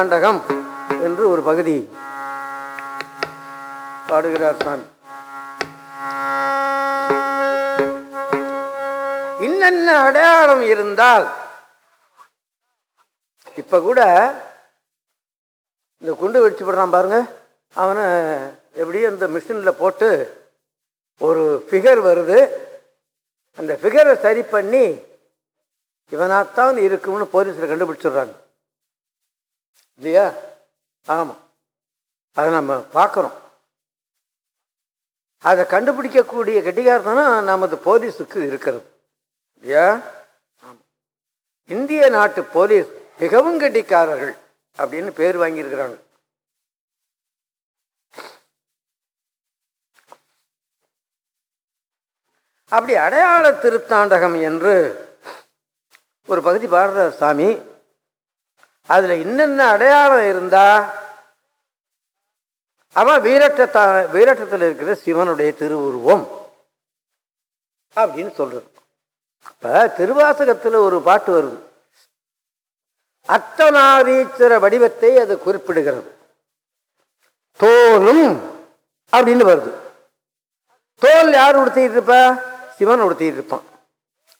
திருத்தாண்டகம் என்று ஒரு பகுதி பாடுகிறார் சாமி இன்னென்ன அடையாளம் இருந்தால் இப்ப கூட இந்த குண்டு வெடிச்சு போடுறான் பாருங்க. அவனை எப்படியும் இந்த மிஷினில் போட்டு ஒரு ஃபிகர் வருது. அந்த ஃபிகரை சரி பண்ணி இவனாத்தான் இருக்கும்னு போலீஸில் கண்டுபிடிச்சிடுறாங்க. இல்லையா? ஆமாம் அதை நம்ம பார்க்குறோம். அதை கண்டுபிடிக்கக்கூடிய கெட்டிகாரத்தனம் நமது போலீஸுக்கு இருக்கிறது. இல்லையா? ஆமாம் இந்திய நாட்டு போலீஸ் மிகவும் கெட்டிக்காரர்கள் அப்படின்னு பேர் வாங்கியிருக்கிறாங்க. அப்படி அடையாள திருத்தாண்டகம் என்று ஒரு பகுதி பாரத சாமி அதுல என்னென்ன அடையாளம் இருந்தா அவன் வீரட்டத்தா வீரட்டத்தில் இருக்கிற சிவனுடைய திருவுருவம் அப்படின்னு சொல்றது. இப்ப திருவாசகத்துல ஒரு பாட்டு வருது. அர்த்தநாரீஸ்வர வடிவத்தை அது குறிப்பிடுகிறது. தோலும் அப்படின்னு வருது. தோல் யார் உடுத்திட்டு இருப்பா? சிவன் உடுத்திட்டு இருப்பான்.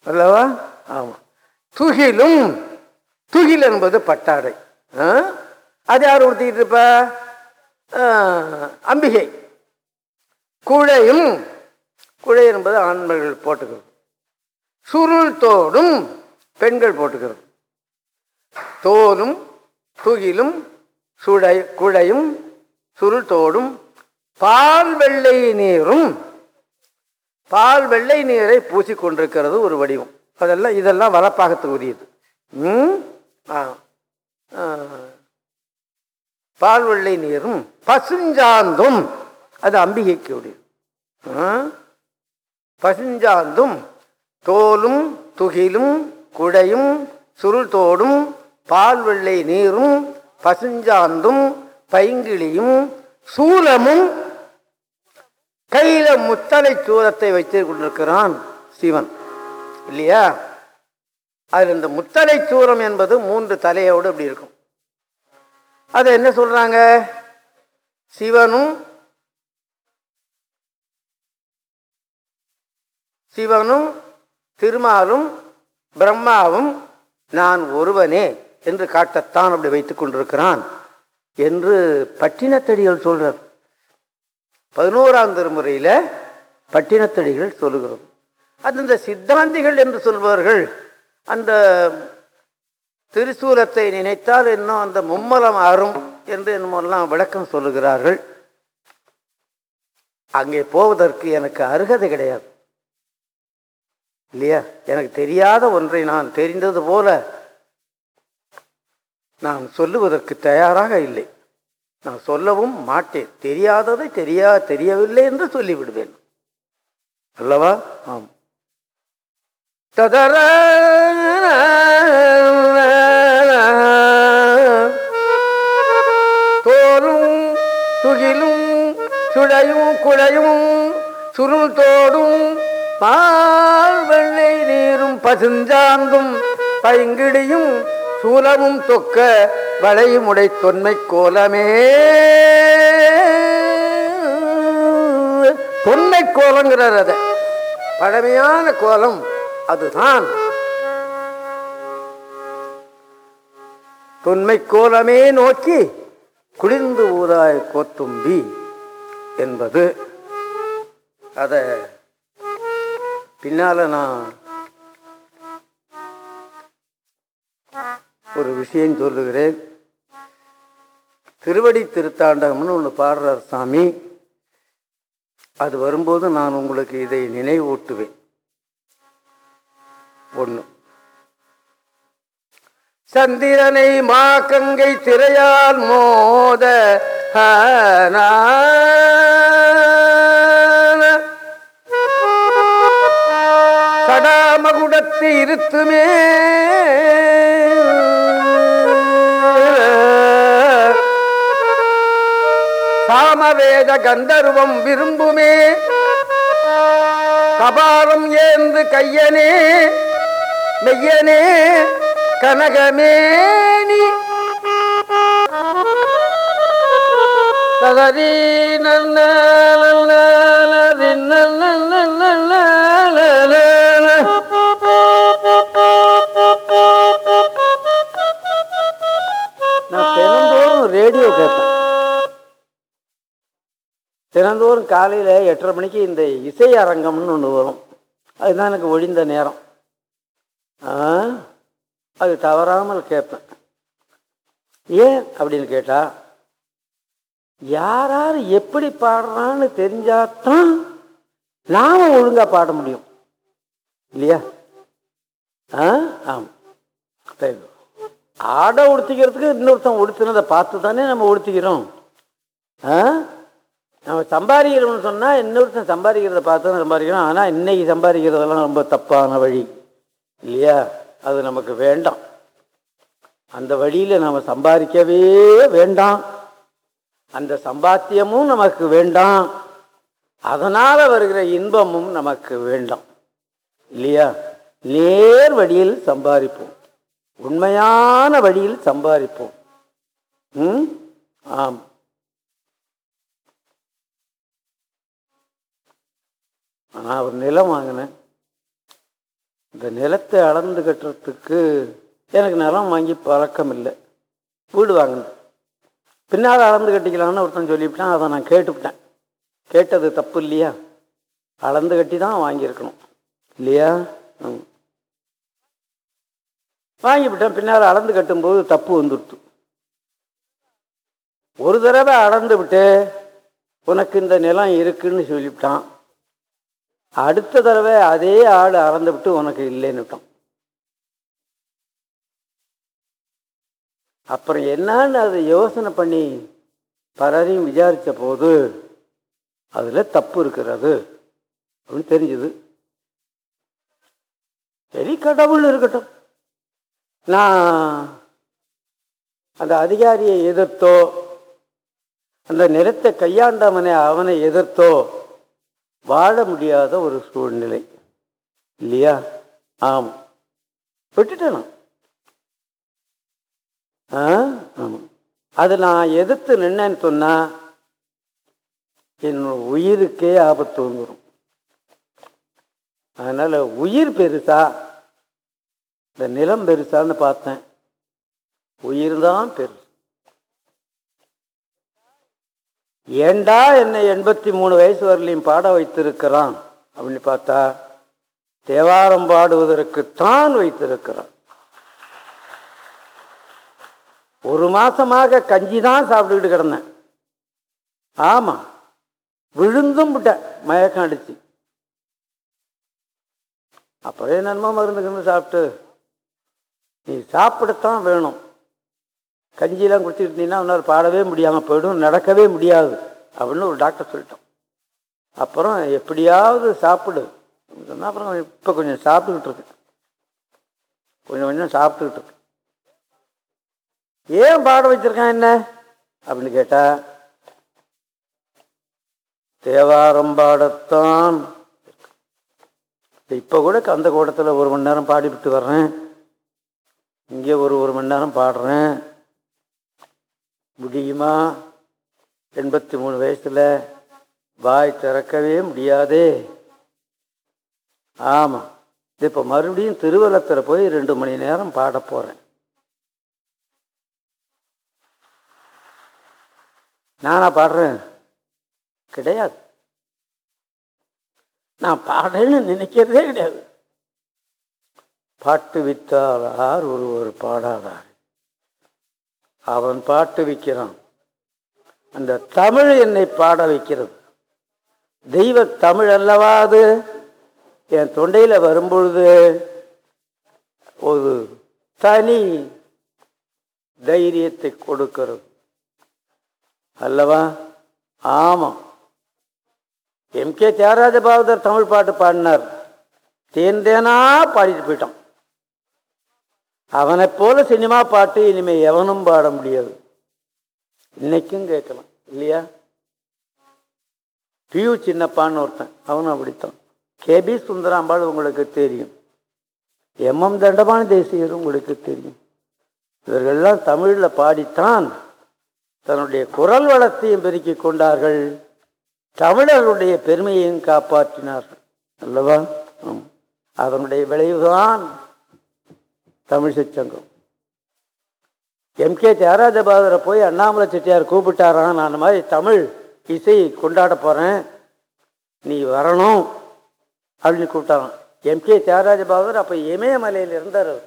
அல்லவா? ஆமா. துகிலும் துகில் என்பது பட்டாடை. ஆ? அது யார் உடுத்திட்டு இருப்பா? அம்பிகை. குழையும் குழை என்பது ஆண்கள் போட்டுக்கிறது. சுருள் தோடும் பெண்கள் போட்டுக்கிறது. தோலும் துகிலும் சுடை குழையும் சுருள் தோடும் பால் வெள்ளை நீரும் பால் வெள்ளை நீரை பூசிக்கொண்டிருக்கிறது ஒரு வடிவம். அதெல்லாம் இதெல்லாம் வலப்பாகத்துக்கு உரியது ஆ. ஆ. பால் வெள்ளை நீரும் பசுஞ்சாந்தும் அது அம்பிகைக்கு உடைய ஆ? பசுஞ்சாந்தும் தோலும் துகிலும் குடையும் சுருள் தோடும் பால் வெள்ளை நீரும் பசுஞ்சாந்தும் பைங்கிளியும் சூலமும் கையில முத்தலை சூலத்தை வைத்து கொண்டிருக்கிறான் சிவன் இல்லையா அதில் இந்த முத்தலை சூரம் என்பது மூன்று தலையோடு இப்படி இருக்கும். அதை என்ன சொல்றாங்க? சிவனும் சிவனும் திருமாலும் பிரம்மாவும் நான் ஒருவனே என்று காட்டத்தான் அப்படி வைத்துக் கொண்டிருக்கிறான் என்று பட்டினத்தடிகள் சொல்கிறார் பதினோராம் திருமுறையில் பட்டினத்தடிகள் சொல்லுகிறோம். அது இந்த சித்தாந்திகள் என்று சொல்பவர்கள் அந்த திரிசூலத்தை நினைத்தால் இன்னும் அந்த மும்மலம் அரும் என்று என்னமெல்லாம் விளக்கம் சொல்லுகிறார்கள். அங்கே போவதற்கு எனக்கு அருகதை கிடையாது. இல்லையா? எனக்கு தெரியாத ஒன்றை நான் தெரிந்தது போல நான் சொல்லுவதற்கு தயாராக இல்லை. நான் சொல்லவும் மாட்டேன். தெரியாததை தெரியா தெரியவில்லை என்று சொல்லிவிடுவேன். அல்லவா? ஆம். ததர தோலும் துகிலும் சுடையும் குழையும் சுருள் தோடும் பால் வெள்ளை நீரும் பசுஞ்சாந்தும் பைங்கிடியும் சூலமும் தொக்க வளையுமுடை தொன்மை கோலமே. தொன்மை கோலங்கிறார் அதை. பழமையான கோலம் அதுதான். தொன்மை கோலமே நோக்கி குளிர்ந்து ஊராய் கோத்தும்பி என்பது. அத பின்னால நான் ஒரு விஷயம் சொல்லுகிறேன். திருவடி திருத்தாண்டகம்னு ஒன்று பாடுறார் சாமி. அது வரும்போது நான் உங்களுக்கு இதை நினைவூட்டுவேன். ஒன்று சந்திரனை மாக்கங்கை திரையால் மோத ஆனா. சடாமகுடத்து இருத்துமே. சாமவேத கந்தர்வம் விரும்புமே. கபாலம் ஏந்து கையனே. மெய்யனே கனகமேனி சதரி நல்ல நான் தினந்தோறும் ரேடியோ கேட்பேன். தினந்தோறும் காலையில் எட்டரை மணிக்கு இந்த இசை அரங்கம்னு ஒன்று வரும். அதுதான் எனக்கு ஒழிந்த நேரம். அது தவறாமல் கேட்பேன். ஏன் அப்படின்னு கேட்டால் யார் யார் எப்படி பாடுறான்னு தெரிஞ்சாதான் நாம் ஒழுங்காக பாட முடியும். இல்லையா? ஆ? ஆமாம் சரி. ஆடை உடுத்திக்கிறதுக்கு இன்னொருத்தன் உடுத்தினதை பார்த்து தானே நம்ம உடுத்திக்கிறோம் ஆ? நம்ம சம்பாதிக்கிறோம்னு சொன்னால் இன்னொருத்தன் சம்பாதிக்கிறத பார்த்து தான் சம்பாதிக்கிறோம். ஆனால் இன்னைக்கு சம்பாதிக்கிறதெல்லாம் ரொம்ப தப்பான வழி. இல்லையா? அது நமக்கு வேண்டாம். அந்த வழியில் நம்ம சம்பாதிக்கவே வேண்டாம். அந்த சம்பாத்தியமும் நமக்கு வேண்டாம். அதனால் வருகிற இன்பமும் நமக்கு வேண்டாம். இல்லையா? நேர் வழியில் சம்பாதிப்போம். உண்மையான வழியில் சம்பாதிப்போம். ம்? ஆம். நான் ஒரு நிலம் வாங்கினேன். இந்த நிலத்தை அளந்து கட்டுறதுக்கு எனக்கு நிலம் வாங்கி பழக்கம் இல்லை வீடு வாங்கினேன். பின்னால் அளந்து கட்டிக்கலாம்னு ஒருத்தன் சொல்லிவிட்டான். அதை நான் கேட்டுவிட்டேன். கேட்டது தப்பு இல்லையா? அளந்து கட்டி தான் வாங்கியிருக்கணும். இல்லையா? ம். வாங்கிவிட்டேன். பின்னால் அளந்து கட்டும்போது தப்பு வந்துடுத்து. ஒரு தடவை அளந்து விட்டு உனக்கு இந்த நிலம் இருக்குன்னு சொல்லிவிட்டான். அடுத்த தடவை அதே ஆடு அறந்து விட்டு உனக்கு இல்லைன்னுட்டான் அப்புறம் என்னன்னு அதை யோசனை பண்ணி பலரையும் விசாரித்த போது அதில் தப்பு இருக்கிறது அப்படின்னு தெரிஞ்சுது. சரி கடவுள் இருக்கட்டும். நான் அந்த அதிகாரியை எதிர்த்தோ அந்த நிலத்தை கையாண்டவனை அவனை எதிர்த்தோ வாழ முடியாத ஒரு சூழ்நிலை. இல்லையா? ஆமாம் விட்டுட்டேன் நான். ஆ? ஆமாம் அதை நான் எதிர்த்து நின்னேன்னு சொன்னால் என்னோட உயிருக்கே ஆபத்து வந்துடும் அதனால் உயிர் பெருசா இந்த நிலம் பெருசான்னு பார்த்தேன். உயிர் தான் பெருசு. ஏண்டா என்னை எண்பத்தி மூணு வயசு வரலையும் பாட வைத்திருக்கிறான்? அப்படின்னு பார்த்தா தேவாரம் பாடுவதற்குத்தான் வைத்திருக்கிறான். ஒரு மாசமாக கஞ்சி தான் சாப்பிட்டுக்கிட்டு கிடந்தேன். ஆமா விழுந்தும் விட்டேன் மயக்கம் அடிச்சு. அப்புறம் என்னென்னமோ மருந்துக்கு சாப்பிட்டு நீ சாப்பிடத்தான் வேணும். கஞ்சியெல்லாம் குடிச்சிட்டு இருந்தீங்கன்னா பாடவே முடியாமல் போயிடும் நடக்கவே முடியாது அப்படின்னு ஒரு டாக்டர் சொல்லிட்டோம் அப்புறம் எப்படியாவது சாப்பிடு. சொன்னால் அப்புறம் இப்போ கொஞ்சம் சாப்பிட்டுக்கிட்டு இருக்கு கொஞ்சம் கொஞ்சம் சாப்பிட்டுக்கிட்டு ஏன் பாட வச்சிருக்கான் என்ன? அப்படின்னு கேட்டால் தேவாரம் பாடத்தான். இப்போ கூட அந்த கூடத்தில் ஒரு மணி நேரம் பாடிவிட்டு வர்றேன். இங்கே ஒரு ஒரு மணி நேரம் பாடுறேன். முடியுமா? எண்பத்தி மூணு வயசில் வாய் திறக்கவே முடியாதே. ஆமாம் இப்போ மறுபடியும் திருவள்ளத்தில் போய் ரெண்டு மணி நேரம் பாட போகிறேன் நானா பாடுறேன்? கிடையாது. நான் பாடுறேன்னு நினைக்கிறதே கிடையாது. பாட்டு வித்தாளார் ஒருவர் பாடாதார்? அவன் பாட்டு விற்கிறான் அந்த தமிழ் என்னை பாட வைக்கிறது. தெய்வ தமிழ் அல்லவா அது? என் தொண்டையில் வரும்பொழுது ஒரு தனி தைரியத்தை கொடுக்கிறது. அல்லவா? ஆமாம் எம் கே தியாகராஜ பாகதர் தமிழ் பாட்டு பாடினார். தேன் தேனா பாடிட்டு போயிட்டான். அவனைப் போல சினிமா பாட்டு இனிமே எவனும் பாட முடியாது. இன்னைக்கும் கேட்கலாம் இல்லையா? பியூ சின்னப்பான்னு ஒருத்தன் அவனும் அப்படித்தான். கேபி சுந்தராம்பாள் உங்களுக்கு தெரியும். எம்எம் தண்டபாணி தேசியர் உங்களுக்கு தெரியும். இவர்கள்லாம் தமிழில் பாடித்தான் தன்னுடைய குரல் வளத்தையும் பெருக்கிக் கொண்டார்கள். தமிழர்களுடைய பெருமையையும் காப்பாற்றினார்கள். அல்லவா? அதனுடைய விளைவுதான் தமிழிசை சங்கம் எம்கே கே. போய் அண்ணாமலை செட்டியார் கூப்பிட்டாராம் நான் அந்த மாதிரி தமிழ் இசை கொண்டாட போகிறேன் நீ வரணும் அப்படின்னு கூப்பிட்டாராம். எம்கே தியாகராஜபாதர் அப்போ இமயமலையில் இருந்தார் அவர்.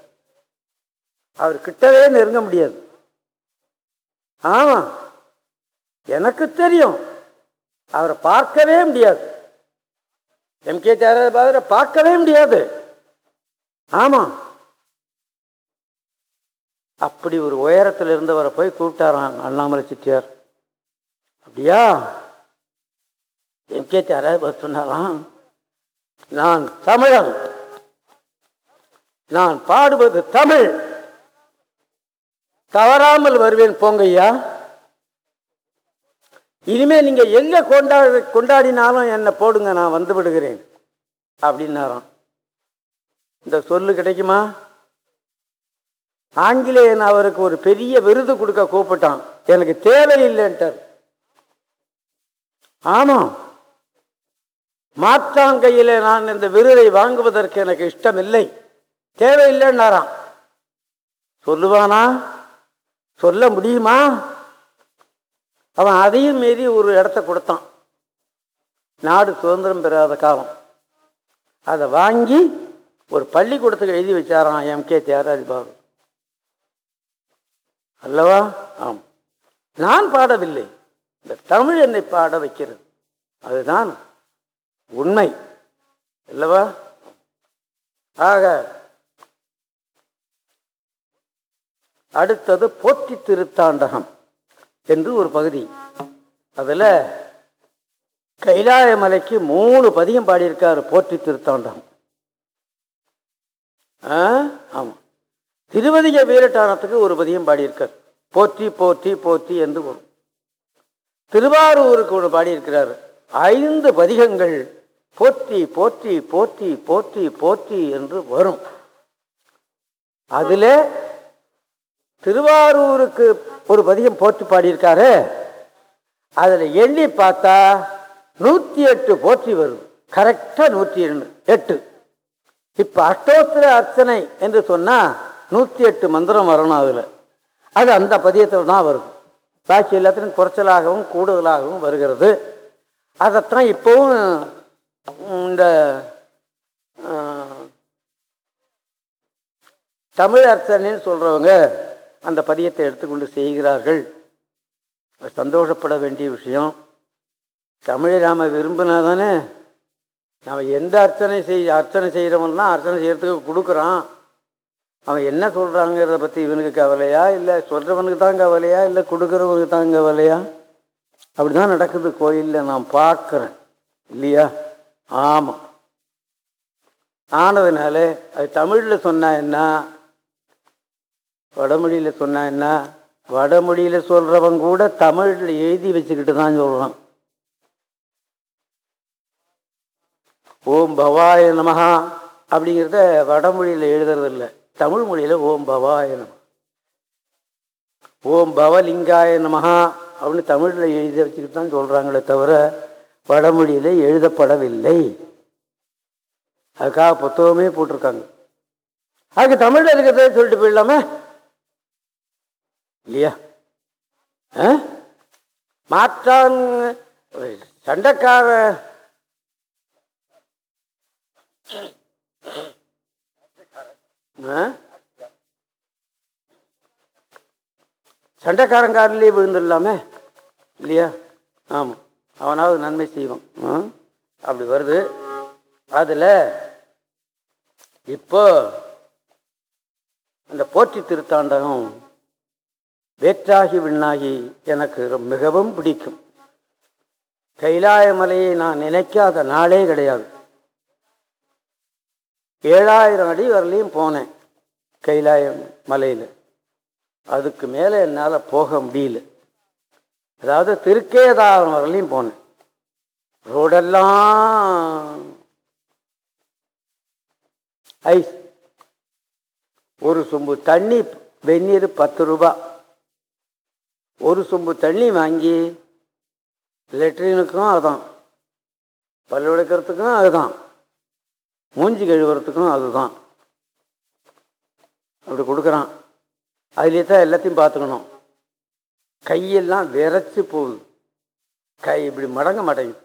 அவர் கிட்டவே நெருங்க முடியாது. ஆமாம் எனக்கு தெரியும். அவரை பார்க்கவே முடியாது. எம்கே தியாகராஜபாதரை பார்க்கவே முடியாது. ஆமாம் அப்படி ஒரு உயரத்தில் இருந்தவரை போய் கூப்பிட்டாராம் அண்ணாமலை சித்தியார். அப்படியா? எம்கே கே சொன்னாராம் நான் தமிழன். நான் பாடுவது தமிழ். தவறாமல் வருவேன் போங்கய்யா. இனிமே நீங்க எங்க கொண்டாடு கொண்டாடினாலும் என்னை போடுங்க நான் வந்து விடுகிறேன். அப்படின்னாராம். இந்த சொல்லு கிடைக்குமா? ஆங்கிலேயன் அவருக்கு ஒரு பெரிய விருது கொடுக்க கூப்பிட்டான். எனக்கு தேவையில்லைன்ட்டார். ஆமாம் மாத்தான் கையிலே நான் இந்த விருதை வாங்குவதற்கு எனக்கு இஷ்டமில்லை. தேவையில்லைன்னாராம். சொல்லுவானா? சொல்ல முடியுமா? அவன் அதையும் மீறி ஒரு இடத்த கொடுத்தான். நாடு சுதந்திரம் பெறாத காலம். அதை வாங்கி ஒரு பள்ளிக்கூடத்துக்கு எழுதி வச்சாரான் எம் கே தியாகராஜ் பாபு. அல்லவா? ஆம். நான் பாடவில்லை. இந்த தமிழ் என்னை பாட வைக்கிறது. அதுதான் உண்மை. அல்லவா? ஆக அடுத்தது போற்றி திருத்தாண்டகம் என்று ஒரு பகுதி. அதில் கைலாய மலைக்கு மூணு பதியம் பாடியிருக்காரு போற்றி திருத்தாண்டகம். ஆ? ஆமாம் திருவதிக வீரட்டானத்துக்கு ஒரு பதியம் பாடியிருக்கார். போற்றி போற்றி போற்றி என்று வரும். திருவாரூருக்கு ஒன்று பாடியிருக்கிறார். ஐந்து பதிகங்கள் போற்றி போற்றி போற்றி போற்றி போற்றி என்று வரும். அதில் திருவாரூருக்கு ஒரு பதிகம் போற்றி பாடியிருக்காரு. அதில் எண்ணி பார்த்தா நூற்றி எட்டு போற்றி வரும். கரெக்டாக நூற்றி எட்டு. இப்போ அஷ்டோத்திர அர்ச்சனை என்று சொன்னால் நூற்றி எட்டு மந்திரம் வரணும் அதில். அது அந்த பதியத்தில் தான் வருது. பாக்கி எல்லாத்துலையும் குறைச்சலாகவும் கூடுதலாகவும் வருகிறது. அதைத்தான் இப்போவும் இந்த தமிழ் அர்ச்சனைன்னு சொல்கிறவங்க அந்த பதியத்தை எடுத்துக்கொண்டு செய்கிறார்கள். சந்தோஷப்பட வேண்டிய விஷயம். தமிழை நாம் விரும்பினா தானே நாம் எந்த அர்ச்சனை செய் அர்ச்சனை செய்கிறவன் அர்ச்சனை செய்கிறதுக்கு கொடுக்குறான். அவன் என்ன சொல்கிறாங்கிறத பற்றி இவனுக்கு கவலையா? இல்லை சொல்கிறவனுக்கு தான் கவலையா? இல்லை கொடுக்குறவனுக்கு தான் கவலையா? அப்படி தான் நடக்குது கோயிலில். நான் பார்க்குறேன். இல்லையா? ஆமாம் ஆனதுனால அது தமிழில் சொன்னா என்ன? வடமொழியில் சொன்னா என்ன? வடமொழியில் சொல்கிறவன் கூட தமிழில் எழுதி வச்சுக்கிட்டு தான் சொல்கிறான் ஓம் பவாய நமஹா அப்படிங்கிறத வடமொழியில் எழுதுறதில்லை. தமிழ் மொழியில் ஓம் பவாய நம ஓம் பவலிங்காய நமஹா அப்படின்னு தமிழில் எழுதி வச்சுக்கிட்டு தான் சொல்கிறாங்களே தவிர வடமொழியில் எழுதப்படவில்லை. அதுக்காக புத்தகமே போட்டிருக்காங்க. அதுக்கு தமிழில் இருக்கிறத சொல்லிட்டு போயிடலாமே? இல்லையா? ஆ? மாற்றான் சண்டைக்கார சண்டைக்காரங்காரிலே விழுந்துடலாமே? இல்லையா? ஆமாம் அவனாவது நன்மை செய்வான். ஆ? அப்படி வருது. அதில் இப்போ அந்த போற்றி திருத்தாண்டகம் வேற்றாகி விண்ணாகி எனக்கு மிகவும் பிடிக்கும். கைலாய மலையை நான் நினைக்காத நாளே கிடையாது. ஏழாயிரம் அடி வரலையும் போனேன் கைலாயம் மலையில். அதுக்கு மேலே என்னால் போக முடியல. அதாவது திருக்கேதாரம் வரலையும் போனேன். ரோடெல்லாம் ஐஸ். ஒரு சொம்பு தண்ணி வெந்நீர் பத்து ரூபா. ஒரு சொம்பு தண்ணி வாங்கி லெட்ரினுக்கும் அதுதான். பல்லு விளக்கிறதுக்கும் அதுதான். மூஞ்சி கழுவுறதுக்கும் அதுதான். அப்படி கொடுக்குறான். அதுலேயே தான் எல்லாத்தையும் பார்த்துக்கணும். கையெல்லாம் விரைச்சி போகுது. கை இப்படி மடங்க மாட்டேங்குது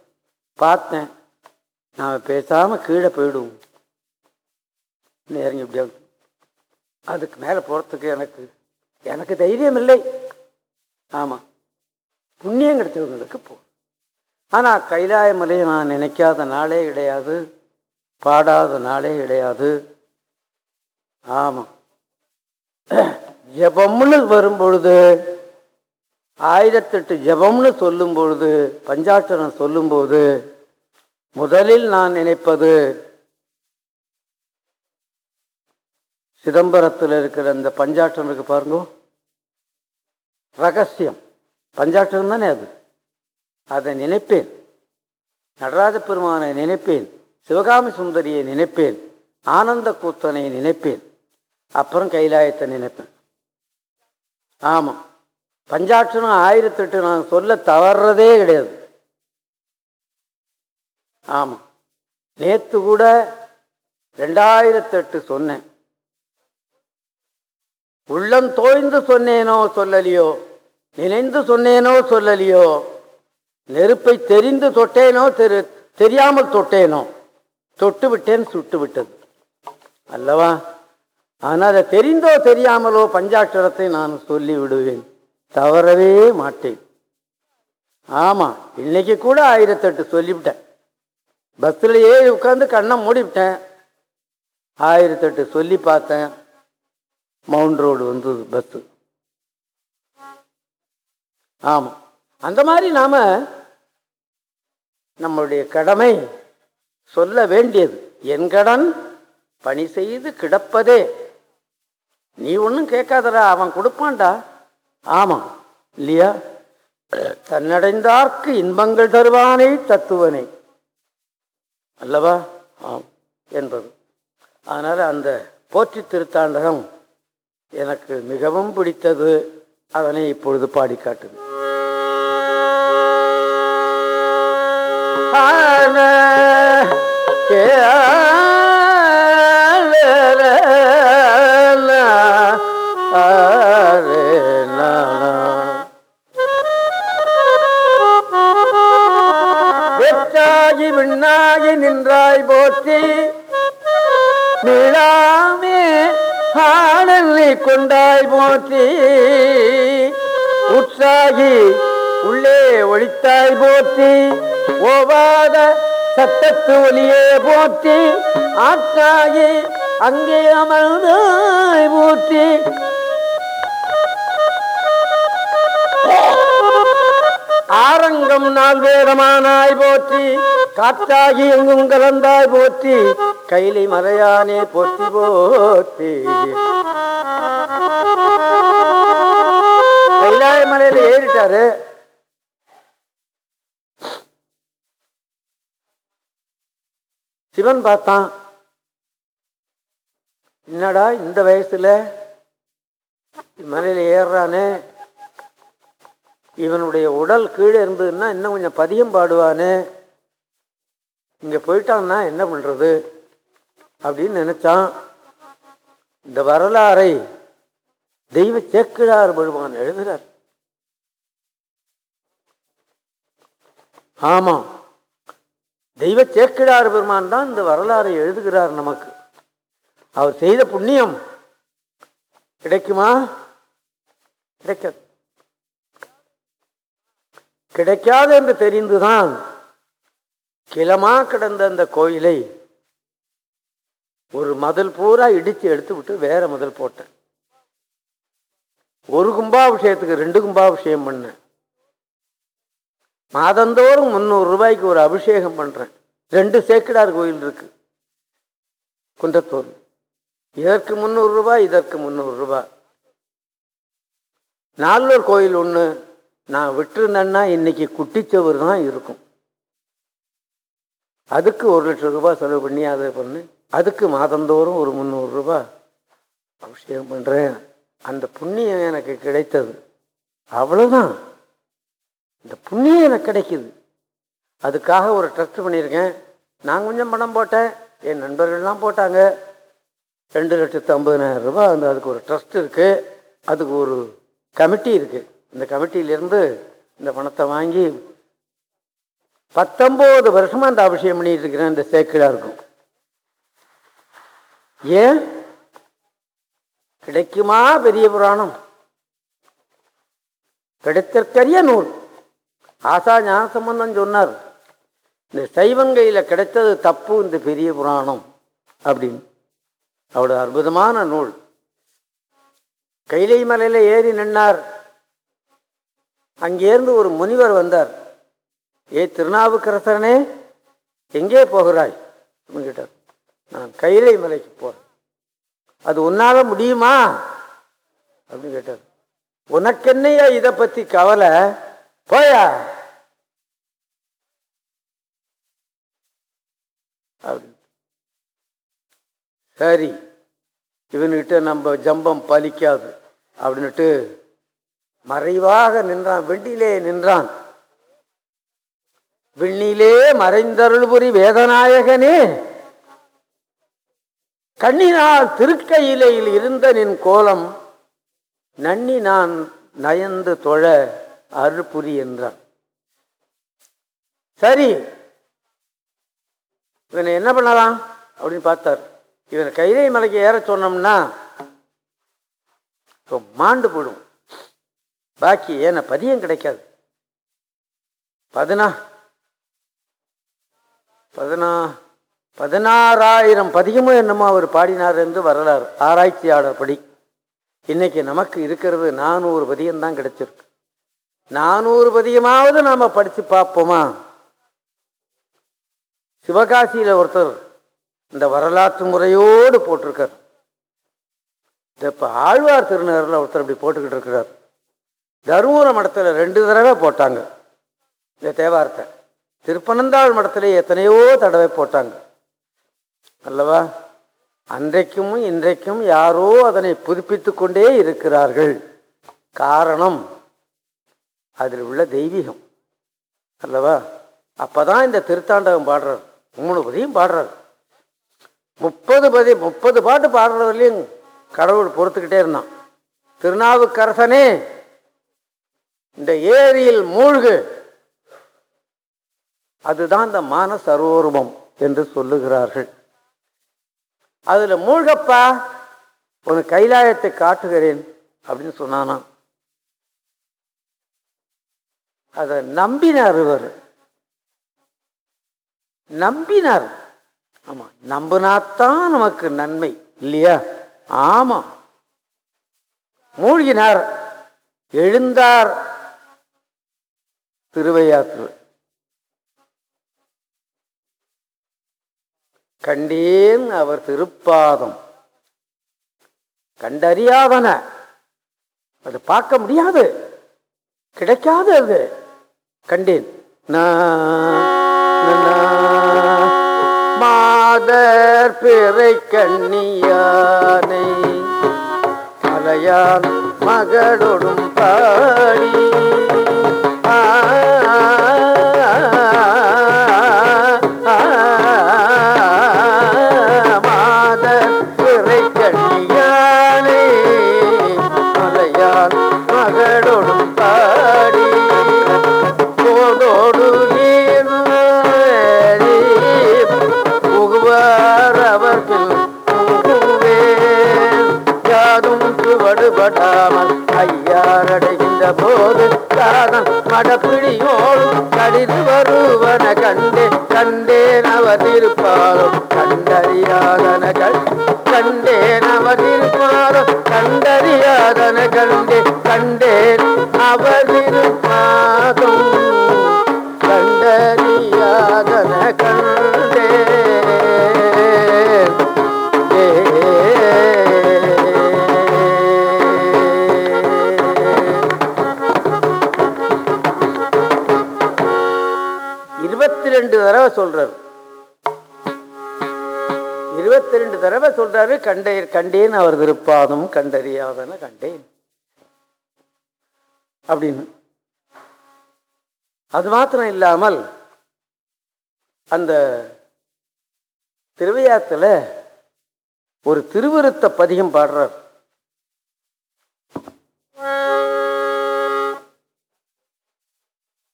பார்த்தேன். நான் பேசாமல் கீழே போயிடுவோம் இன்னும் இறங்கி எப்படியாவது அதுக்கு மேலே போகிறதுக்கு எனக்கு எனக்கு தைரியம் இல்லை. ஆமாம் புண்ணியம் கிடைச்சவங்களுக்கு போ. ஆனால் கைலாய மலையை நான் நினைக்காத நாளே கிடையாது. பாடாத நாளே கிடையாது. ஆமாம் ஜபம்னு வரும்பொழுது ஆயிரத்தெட்டு ஜபம்னு சொல்லும் பொழுது பஞ்சாட்சரம் சொல்லும்போது முதலில் நான் நினைப்பது சிதம்பரத்தில் இருக்கிற அந்த பஞ்சாட்டம் இருக்கு பாருங்க. ரகசியம். பஞ்சாட்டம் தானே அது? அதை நினைப்பேன். நடராஜ பெருமானை நினைப்பேன். சிவகாமி சுந்தரியை நினைப்பேன். ஆனந்த கூத்தனை நினைப்பேன். அப்புறம் கைலாயத்தை நினைப்பேன். ஆமாம். பஞ்சாட்சரம் ஆயிரத்தெட்டு நான் சொல்ல தவறுறதே கிடையாது. ஆமாம். நேற்று கூட ரெண்டாயிரத்தெட்டு சொன்னேன். உள்ளம் தோய்ந்து சொன்னேனோ சொல்லலையோ நினைந்து சொன்னேனோ சொல்லலையோ நெருப்பை தெரிந்து தொட்டேனோ தெரு தெரியாமல் தொட்டேனோ தொட்டு விட்டேன் சுட்டு விட்டது அல்லவா? ஆனால் அதை தெரிந்தோ தெரியாமலோ பஞ்சாட்சரத்தை நான் சொல்லி விடுவேன் தவறவே மாட்டேன். ஆமாம் இன்னைக்கு கூட ஆயிரத்தெட்டு சொல்லிவிட்டேன். பஸ்ஸில் ஏறி உட்காந்து கண்ணை மூடிவிட்டேன். ஆயிரத்தெட்டு சொல்லி பார்த்தேன். மவுண்ட் ரோடு வந்தது பஸ்ஸு. ஆமாம் அந்த மாதிரி நாம் நம்மளுடைய கடமை சொல்ல வேண்டியது. என் கடன் பணி செய்து கிடப்பதே. நீ ஒன்றும் கேட்காதடா அவன் கொடுப்பான்டா. ஆமாம் இல்லையா? தன்னடைந்தார்க்கு இன்பங்கள் தருவானே தத்துவனே. அல்லவா? ஆம் என்பது. அதனால் அந்த போற்றி திருத்தாண்டகம் எனக்கு மிகவும் பிடித்தது. அதனை இப்பொழுது பாடி காட்டுது வெற்றாகி விண்ணாகி நின்றாய் போற்றி மீளாமே ஆடலை கொண்டாய் போற்றி உற்சாகி உள்ளே ஒழித்தாய் போற்றி. ஓவாத சத்தத்து ஒலியே போற்றி. ஆற்றாகி அங்கே அமர்ந்தாய் போற்றி. ஆரங்கம் நாள் வேதமானாய் போற்றி. காற்றாகி எங்கும் கலந்தாய் போற்றி. கைலை மறையானே போற்றி போற்றி. கைலாய மலையில ஏறிட்டாரு. சிவன் பார்த்தான். என்னடா இந்த வயசுல? மலையில ஏறுறானே. இவனுடைய உடல் கீழே இருந்ததுன்னா இன்னும் கொஞ்சம் பதியம் பாடுவானே. இங்க போயிட்டான்னா என்ன பண்றது? அப்படின்னு நினைச்சான். இந்த வரலாறை தெய்வ சேக்கிழார் பெருமான் எழுதுறார். ஆமா தெய்வ சேக்கிழார் பெருமான் தான் இந்த வரலாறை எழுதுகிறார் நமக்கு. அவர் செய்த புண்ணியம் கிடைக்குமா? கிடைக்காது. கிடைக்காது என்று தெரிந்துதான் கிளமா கிடந்த அந்த கோயிலை ஒரு மதல் பூரா இடித்து எடுத்து விட்டு வேற மதல் போட்டேன். ஒரு கும்பாபிஷேகத்துக்கு ரெண்டு கும்பாபிஷேகம் பண்ணேன். மாதந்தோறும் முந்நூறு ரூபாய்க்கு ஒரு அபிஷேகம் பண்ணுறேன் ரெண்டு சேக்கிடார் கோயில் இருக்கு. குன்றத்தூர் இதற்கு முந்நூறு ரூபாய் இதற்கு முந்நூறு ரூபாய் நாலூர் கோயில் ஒன்று நான் விட்டுருந்தேன்னா இன்னைக்கு குட்டிச்சவர் தான் இருக்கும். அதுக்கு ஒரு லட்சம் ரூபாய் செலவு பண்ணி அதை பண்ணு. அதுக்கு மாதந்தோறும் ஒரு முந்நூறு ரூபாய் அபிஷேகம் பண்ணுறேன் அந்த புண்ணியம் எனக்கு கிடைத்தது. அவ்வளோதான் இந்த புண்ணியம் எனக்கு கிடைக்குது. அதுக்காக ஒரு ட்ரஸ்ட் பண்ணியிருக்கேன். நான் கொஞ்சம் பணம் போட்டேன். என் நண்பர்கள்லாம் போட்டாங்க. ரெண்டு லட்சத்து ஐம்பதினாயிரம் ரூபாய் அந்த அதுக்கு ஒரு ட்ரஸ்ட் இருக்குது அதுக்கு ஒரு கமிட்டி இருக்குது இந்த கமிட்டியிலேருந்து இந்த பணத்தை வாங்கி பத்தொம்போது வருஷமாக அந்த அபிஷேகம் பண்ணிட்டு இருக்கிறேன். இந்த சேக்கடாக இருக்கும். ஏன்? கிடைக்குமா? பெரிய புராணம். கிடைத்தற்கரிய நூல். ஆசா ஞான சம்பந்தம் சொன்னார் இந்த சைவங்கையில் கிடைத்தது தப்பு இந்த பெரிய புராணம் அப்படின்னு. அவரோட அற்புதமான நூல். கைலை மலையில் ஏறி நின்னார். அங்கேருந்து ஒரு முனிவர் வந்தார். ஏ திருநாவுக்கரசரனே எங்கே போகிறாய்? அப்படின்னு கேட்டார். நான் கைலை மலைக்கு போகிறேன் அது உன்னால் முடியுமா? அப்படின்னு கேட்டார். உனக்கென்னையா இதை பற்றி கவலை? போயா? அப்படின்னு. சரி இவன்கிட்ட நம்ம ஜம்பம் பலிக்காது அப்படின்னுட்டு மறைவாக நின்றான் வெண்ணிலே நின்றான். விண்ணிலே மறைந்தருள்புரி வேதநாயகனே கண்ணினால் திருக்கையிலையில் இருந்த நின் கோலம் நன்னி நான் நயந்து தொழ அருள்புரி என்றான். சரி இவனை என்ன பண்ணலாம்? அப்படின்னு பார்த்தார். இவனை கைலை மலைக்கு ஏற சொன்னோம்னா இப்போ மாண்டு போடும் பாக்கி ஏன்னா பதியம் கிடைக்காது. பதினா பதினா பதினாறாயிரம் பதிகமும் என்னமோ அவர் பாடினார் என்று வரலாறு ஆராய்ச்சியாளர் படி. இன்னைக்கு நமக்கு இருக்கிறது நானூறு பதியம் தான் கிடைச்சிருக்கு. நானூறு பதிகமாவது நாம படிச்சு பார்ப்போமா? சிவகாசியில ஒருத்தர் இந்த வரலாற்று முறையோடு போட்டிருக்கார். இந்த இப்போ ஆழ்வார் திருநகரில் ஒருத்தர் இப்படி போட்டுக்கிட்டு இருக்கிறார். தருமபுர மடத்தில் ரெண்டு தடவை போட்டாங்க. இந்த தேவாரத்தை. திருப்பனந்தாள் மடத்தில் எத்தனையோ தடவை போட்டாங்க. அல்லவா? அன்றைக்கும் இன்றைக்கும் யாரோ அதனை புதுப்பித்து கொண்டே இருக்கிறார்கள். காரணம் அதில் உள்ள தெய்வீகம். அல்லவா? அப்போ தான் இந்த திருத்தாண்டகம் பாடுறார். மூணு பதியும் பாடுறார். முப்பது பதி முப்பது பாட்டு பாடுறதுலையும் கடவுள் பொறுத்துக்கிட்டே இருந்தான். திருநாவுக்கரசனே இந்த ஏரியில் மூழ்கு. அதுதான் இந்த மான சரோரூபம் என்று சொல்லுகிறார்கள். அதில் மூழ்கப்பா ஒரு கைலாயத்தை காட்டுகிறேன் அப்படின்னு சொன்னானான் அதை நம்பினார் இவர். நம்பினார். ஆமா நம்பினாத்தான் நமக்கு நன்மை இல்லையா? ஆமா. மூழ்கினார் எழுந்தார் திருவையாற்று கண்டேன் அவர் திருப்பாதம். கண்டறியாதன. அது பார்க்க முடியாது. கிடைக்காது அது. கண்டேன். மாதர் பிறை கண்ணியானை மலையான் மகளொடும் பாடி. சொல்றாரு கண்டே கண்டேன் அவர் விருப்பாதும் கண்டறியாதன கண்டேன். அப்படின்னு. அது மாத்திரம் இல்லாமல் அந்த திருவையாத்துல ஒரு திருவிருத்த பதிகம் பாடுறார்.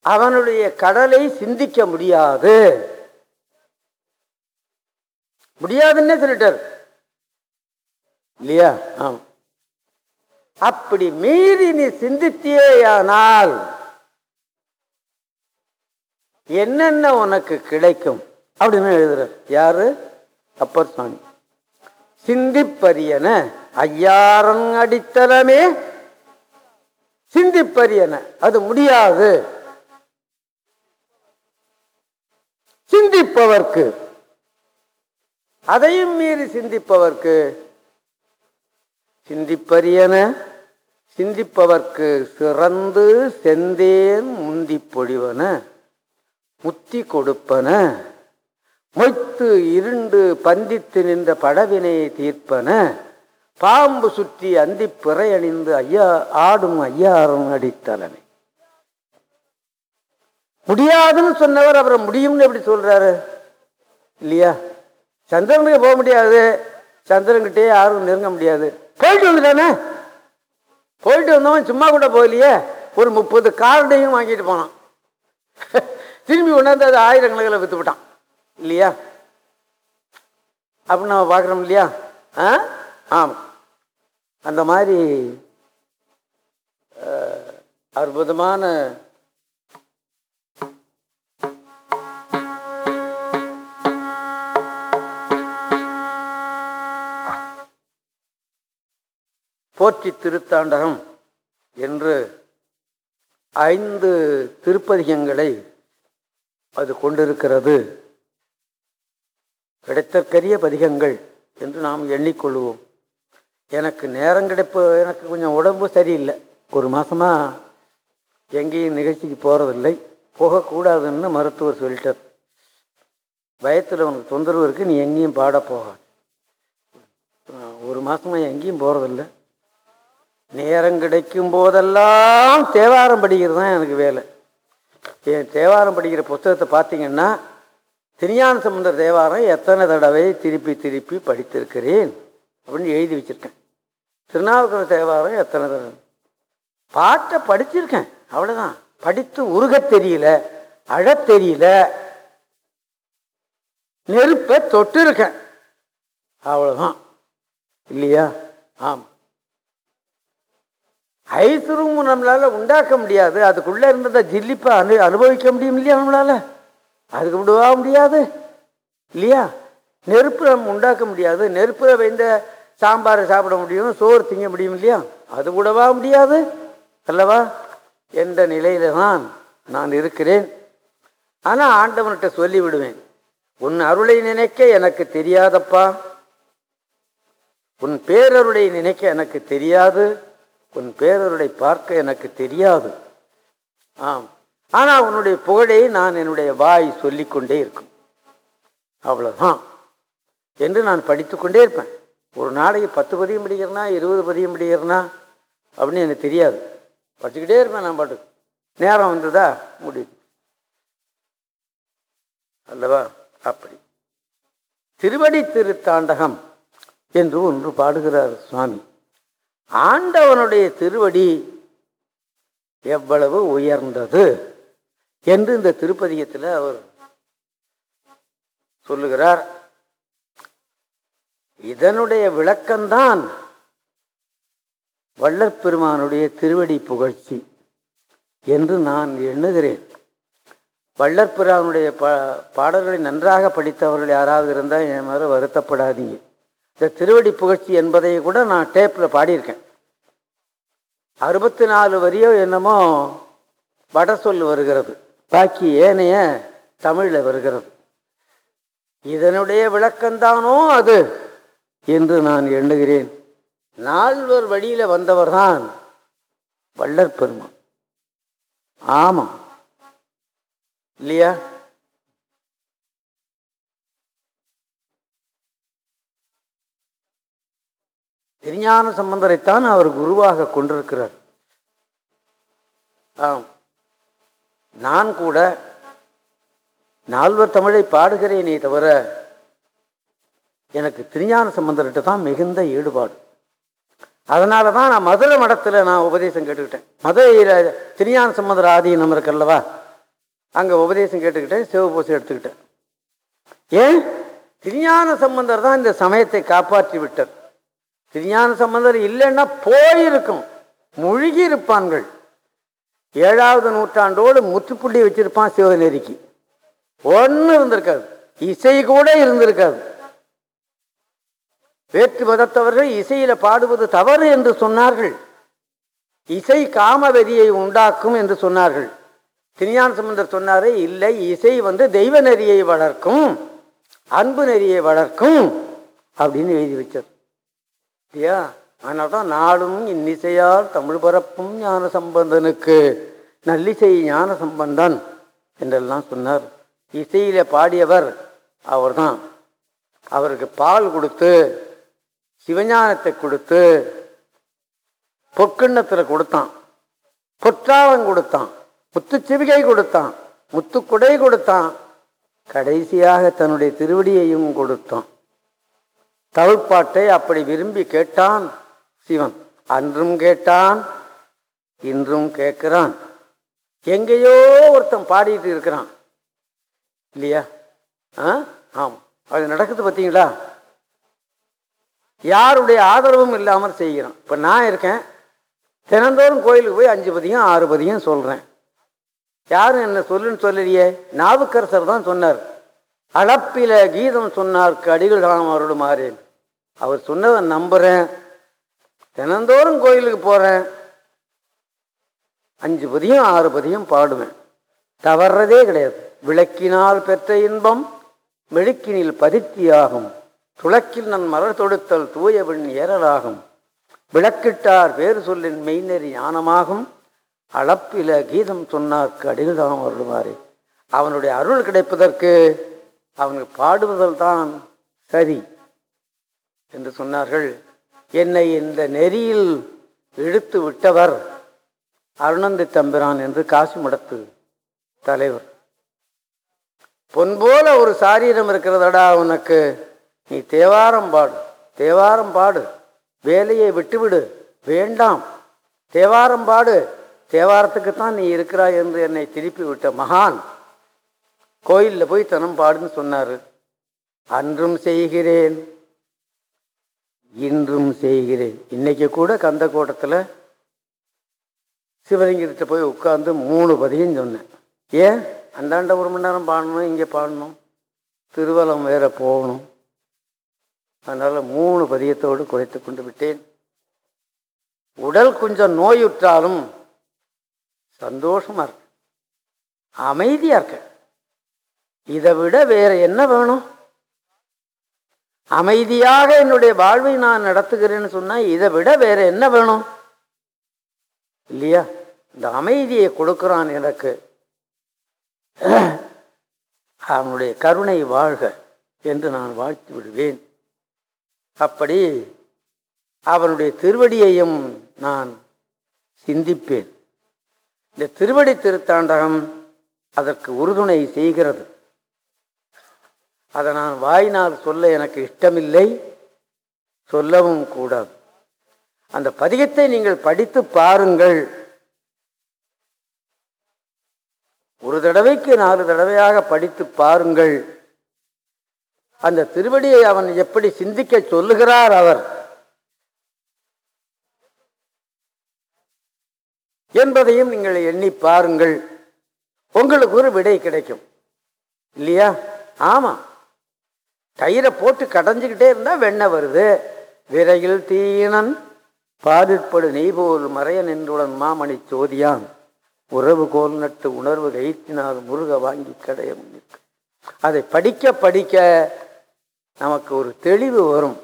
அவனுடைய கடலை சிந்திக்க முடியாது. முடியாதுன்னே சொல்லிட்டார். இல்லையா? ஆம். அப்படி மீறி நீ சிந்தித்தியேயானால் என்னென்ன உனக்கு கிடைக்கும்? அப்படின்னு எழுதுறார். யாரு? அப்பர் சுவாமி சிந்திப்பரியன ஐயாரன் அடித்தளமே. சிந்திப்பரியன. அது முடியாது. சிந்திப்பவர்க்கு. அதையும் மீறி சிந்திப்பவர்க்கு சிந்திப்பரியன சிந்திப்பவர்க்கு சிறந்து செந்தேன் முந்தி பொழிவன முத்தி கொடுப்பன மொய்த்து இருண்டு பந்தித்து நின்ற படவினை தீர்ப்பன பாம்பு சுற்றி அந்தி பிறையணிந்து ஐயா ஆடும் ஐயாரும் அடித்தலனை. முடியாதுன்னு சொன்னவர் அவரை முடியும்னு எப்படி சொல்றாரு? இல்லையா? சந்திரனுக்கு போக முடியாது. சந்திரன்கிட்டே யாரும் நெருங்க முடியாது. போயிட்டு வந்துட்டானே? போயிட்டு வந்தவன் சும்மா கூட போகலையே. ஒரு முப்பது கார்டையும் வாங்கிட்டு போனான். திரும்பி கொண்டாந்து அது ஆயிரக்கணக்கில் விற்று விட்டான் இல்லையா? அப்படின்னு நம்ம பார்க்குறோம் இல்லையா? ஆ? ஆமாம் அந்த மாதிரி அற்புதமான போற்றி திருத்தாண்டகம் என்று ஐந்து திருப்பதிகங்களை அது கொண்டிருக்கிறது. கிடைத்தற்கரிய பதிகங்கள் என்று நாம் எண்ணிக்கொள்வோம். எனக்கு நேரம் கிடைப்பு எனக்கு கொஞ்சம் உடம்பு சரியில்லை. ஒரு மாதமாக எங்கேயும் நிகழ்ச்சிக்கு போகிறதில்லை போகக்கூடாதுன்னு மருத்துவர் சொல்லிட்டார். பயத்தில் உனக்கு தொந்தரவு இருக்குது நீ எங்கேயும் பாட போக ஒரு மாதமாக எங்கேயும் போகிறதில்ல நேரம் கிடைக்கும் போதெல்லாம் தேவாரம் படிக்கிறது தான் எனக்கு வேலை. என் தேவாரம் படிக்கிற புத்தகத்தை பார்த்தீங்கன்னா திருஞான சம்பந்தர் தேவாரம் எத்தனை தடவை திருப்பி திருப்பி படித்திருக்கிறேன் அப்படின்னு எழுதி வச்சுருக்கேன். திருநாவுக்கரசு தேவாரம் எத்தனை தடவை? பாட்டை படிச்சிருக்கேன் அவ்வளோதான் படித்து உருகத் தெரியல அழ தெரியல நெருப்பை தொட்டு இருக்கேன் அவ்வளோதான் இல்லையா? ஆமாம் ஐஸ் நம்மளால் உண்டாக்க முடியாது. அதுக்குள்ளே இருந்ததை ஜில்லிப்பை அனு அனுபவிக்க முடியும் இல்லையா நம்மளால்? அதுக்கு விடவா முடியாது? இல்லையா? நெருப்பு நம்ம உண்டாக்க முடியாது. நெருப்பில் வைந்த சாம்பாரை சாப்பிட முடியும் சோறு திங்க முடியும் இல்லையா? அது கூடவா முடியாது? அல்லவா? என்ற நிலையில தான் நான் இருக்கிறேன். ஆனால் ஆண்டவன்கிட்ட சொல்லிவிடுவேன். உன் அருளை நினைக்க எனக்கு தெரியாதப்பா. உன் பேரருளை நினைக்க எனக்கு தெரியாது. உன் பேரருடை பார்க்க எனக்கு தெரியாது. ஆம். ஆனால் உன்னுடைய புகழை நான் என்னுடைய வாய் சொல்லிக்கொண்டே இருக்கும். அவ்வளோதான் என்று நான் படித்துக்கொண்டே இருப்பேன். ஒரு நாளைக்கு பத்து பதியம் படிக்கிறனா இருபது பதியம் படிக்கிறனா? அப்படின்னு எனக்கு தெரியாது. படிச்சுக்கிட்டே இருப்பேன் நான் பாட்டுக்கு. நேரம் வந்ததா? முடியுது. அல்லவா? அப்படி. திருவடி திருத்தாண்டகம் என்று ஒன்று பாடுகிறார் சுவாமி. ஆண்டவனுடைய திருவடி எவ்வளவு உயர்ந்தது என்று இந்த திருப்பதிகத்தில் அவர் சொல்லுகிறார். இதனுடைய விளக்கம்தான் வள்ளற்பெருமானுடைய திருவடி புகழ்ச்சி என்று நான் எண்ணுகிறேன். வள்ளற்பெருமானுடைய பா பாடல்களை நன்றாக படித்தவர்கள் யாராவது இருந்தால் என் மாதிரி வருத்தப்படாதீங்க. இந்த திருவடி புகழ்ச்சி என்பதை கூட நான் டேப்பில் பாடியிருக்கேன். அறுபத்தி நாலு வரியோ என்னமோ வட சொல் வருகிறது. பாக்கி ஏனைய தமிழில் வருகிறது. இதனுடைய விளக்கம்தானோ அது என்று நான் எண்ணுகிறேன். நால்வர் வழியில் வந்தவர்தான் வள்ளற் பெருமான். ஆமாம். இல்லையா? திருஞான சம்பந்தரைத்தான் அவர் குருவாக கொண்டிருக்கிறார். ஆம். நான் கூட நால்வர் தமிழை பாடுகிறேனே தவிர எனக்கு திருஞான சம்பந்தர்கிட்ட தான் மிகுந்த ஈடுபாடு. அதனால தான் நான் மதுரை மடத்தில் நான் உபதேசம் கேட்டுக்கிட்டேன். மதுரையில் திருஞான சம்பந்தர் ஆதீனம் இருக்கல்லவா அங்கே உபதேசம் கேட்டுக்கிட்டேன் சிவபூசை எடுத்துக்கிட்டேன். ஏன்? திருஞான சம்பந்தர் தான் இந்த சமயத்தை காப்பாற்றி விட்டார் திருஞான சம்பந்தர் இல்லைன்னா போயிருக்கும். முழுகி இருப்பான்கள். ஏழாவது நூற்றாண்டோடு முற்றுப்புள்ளி வச்சிருப்பான் சிவநெறிக்கு. ஒன்றும் இருந்திருக்காது. இசை கூட இருந்திருக்காது. வேற்று மதத்தவர்கள் இசையில பாடுவது தவறு என்று சொன்னார்கள். இசை காமவெறியை உண்டாக்கும் என்று சொன்னார்கள். திருஞான சம்பந்தர் சொன்னாரே இல்லை இசை வந்து தெய்வ நெறியை வளர்க்கும் அன்பு நெறியை வளர்க்கும் அப்படின்னு எழுதி வச்சார். இல்லையா அதனால தான் நாடும் இன்னிசையால் தமிழ் பரப்பும் ஞான சம்பந்தனுக்கு நல்லிசை ஞான சம்பந்தன் என்றெல்லாம் சொன்னார். இசையில் பாடியவர் அவர்தான். அவருக்கு பால் கொடுத்து சிவஞானத்தை கொடுத்து பொற்கிண்ணத்தில் கொடுத்தான். பொற்றாவம் கொடுத்தான். முத்துச்சிவிகை கொடுத்தான். முத்துக்குடை கொடுத்தான். கடைசியாக தன்னுடைய திருவடியையும் கொடுத்தான். தமிழ்ப்பாட்டை அப்படி விரும்பி கேட்டான் சிவன். அன்றும் கேட்டான் இன்றும் கேட்கிறான். எங்கேயோ ஒருத்தன் பாடிட்டு இருக்கிறான். இல்லையா? ஆ? ஆமாம் அது நடக்குது பார்த்தீங்களா? யாருடைய ஆதரவும் இல்லாமல் செய்கிறோம் இப்போ நான் இருக்கேன். தினந்தோறும் கோயிலுக்கு போய் அஞ்சு பதியம் ஆறு பதியம் சொல்கிறேன் யாரும் என்ன சொல்லுன்னு சொல்லலையே? நாவுக்கரசர் தான் சொன்னார். அளப்பில கீதம் சொன்னார் அடிகள் அவருடைய மாறேன். அவர் சொன்னதை நம்புகிறேன் தினந்தோறும் கோயிலுக்கு போகிறேன் அஞ்சு பதியம் ஆறு பதியம் பாடுவேன். தவறதே கிடையாது. விளக்கினால் பெற்ற இன்பம் மெழுக்கினில் பதித்தியாகும். துளக்கில் நன் மலர் தொடுத்தல் தூயவன் ஏறலாகும். விளக்கிட்டார் வேறு சொல்லின் மெய்நெறி ஞானமாகும். அளப்பில கீதம் சொன்னார்க்கு அடில்தான் வருவாரே அவனுடைய அருள் கிடைப்பதற்கு அவனுக்கு பாடுவதல் தான் சரி. என்று சொன்னார்கள். என்னை இந்த நெறியில் இழுத்து விட்டவர் அருணந்தி தம்பிரான் என்று காசி மடத்து தலைவர். பொன் போல ஒரு சாரீரம் இருக்கிறதடா உனக்கு. நீ தேவாரம் பாடு தேவாரம் பாடு. வேலையை விட்டுவிடு வேண்டாம். தேவாரம் பாடு தேவாரத்துக்குத்தான் நீ இருக்கிறாய் என்று என்னை திருப்பி விட்ட மகான் கோயிலில் போய் தனம் பாடுன்னு சொன்னார். அன்றும் செய்கிறேன். இன்றும் செய்கிறேன். இன்னைக்கு கூட கந்த கோட்டத்தில் சிவலிங்கத்திட்ட போய் உட்காந்து மூணு பதியம் சொன்னேன். ஏன்? அந்தாண்ட ஒரு மணி நேரம் பாடணும் இங்கே பாடணும். திருவலம் வேற போகணும். அதனால் மூணு பதியத்தோடு குறைத்து கொண்டு விட்டேன். உடல் கொஞ்சம் நோயுற்றாலும் சந்தோஷமாக இருக்கு. அமைதியாக இருக்க. இதை விட வேறு என்ன வேணும்? அமைதியாக என்னுடைய வாழ்வை நான் நடத்துகிறேன்னு சொன்னால் இதை விட வேற என்ன வேணும்? இல்லையா? இந்த அமைதியை கொடுக்குறான் எனக்கு. அவனுடைய கருணை வாழ்க என்று நான் வாழ்த்து விடுவேன். அப்படி அவனுடைய திருவடியையும் நான் சிந்திப்பேன். இந்த திருவடி திருத்தாண்டகம் அதற்கு உறுதுணை செய்கிறது. அதை நான் வாயினால் சொல்ல எனக்கு இஷ்டமில்லை சொல்லவும் கூடாது. அந்த பதிகத்தை நீங்கள் படித்து பாருங்கள். ஒரு தடவைக்கு நாலு தடவையாக படித்து பாருங்கள். அந்த திருவடியை அவன் எப்படி சிந்திக்க சொல்லுகிறார் அவர்? என்பதையும் நீங்கள் எண்ணி பாருங்கள். உங்களுக்கு ஒரு விடை கிடைக்கும். இல்லையா? ஆமா. தயிரை போட்டு கடைஞ்சிக்கிட்டே இருந்தால் வெண்ணெய் வருது. விரையில் தீனன் பாதிற்படு நெய்போல் மறைய நின்றுடன் மாமணி சோதியான். உறவு கோல் நட்டு உணர்வு கைத்தினால் முருக வாங்கி கடைய முன்னிற்கு. அதை படிக்க படிக்க நமக்கு ஒரு தெளிவு வரும்.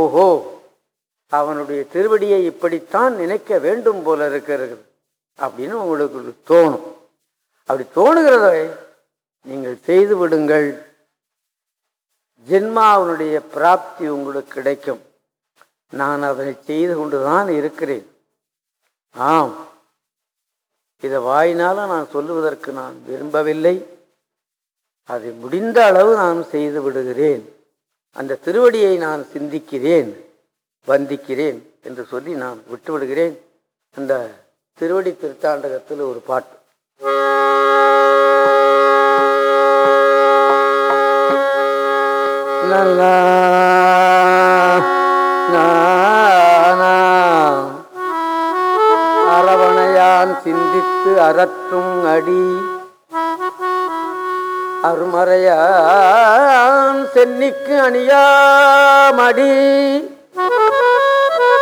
ஓஹோ அவனுடைய திருவடியை இப்படித்தான் நினைக்க வேண்டும் போல இருக்கிறது அப்படின்னு உங்களுக்கு தோணும். அப்படி தோணுகிறதை நீங்கள் செய்து விடுங்கள். ஜென்மாவனுடைய பிராப்தி உங்களுக்கு கிடைக்கும். நான் அதனை செய்து கொண்டுதான் இருக்கிறேன். ஆம். இதை வாயினால நான் சொல்லுவதற்கு நான் விரும்பவில்லை. அதை முடிந்த அளவு நான் செய்து விடுகிறேன். அந்த திருவடியை நான் சிந்திக்கிறேன் வந்திக்கிறேன் என்று சொல்லி நான் விட்டு விடுகிறேன் அந்த திருவடி திருத்தாண்டகத்தில் ஒரு பாட்டு. அரவணையான் சிந்தித்து அறற்றும் அடி. அருமறையான் சென்னிக்கு அணியாமடி.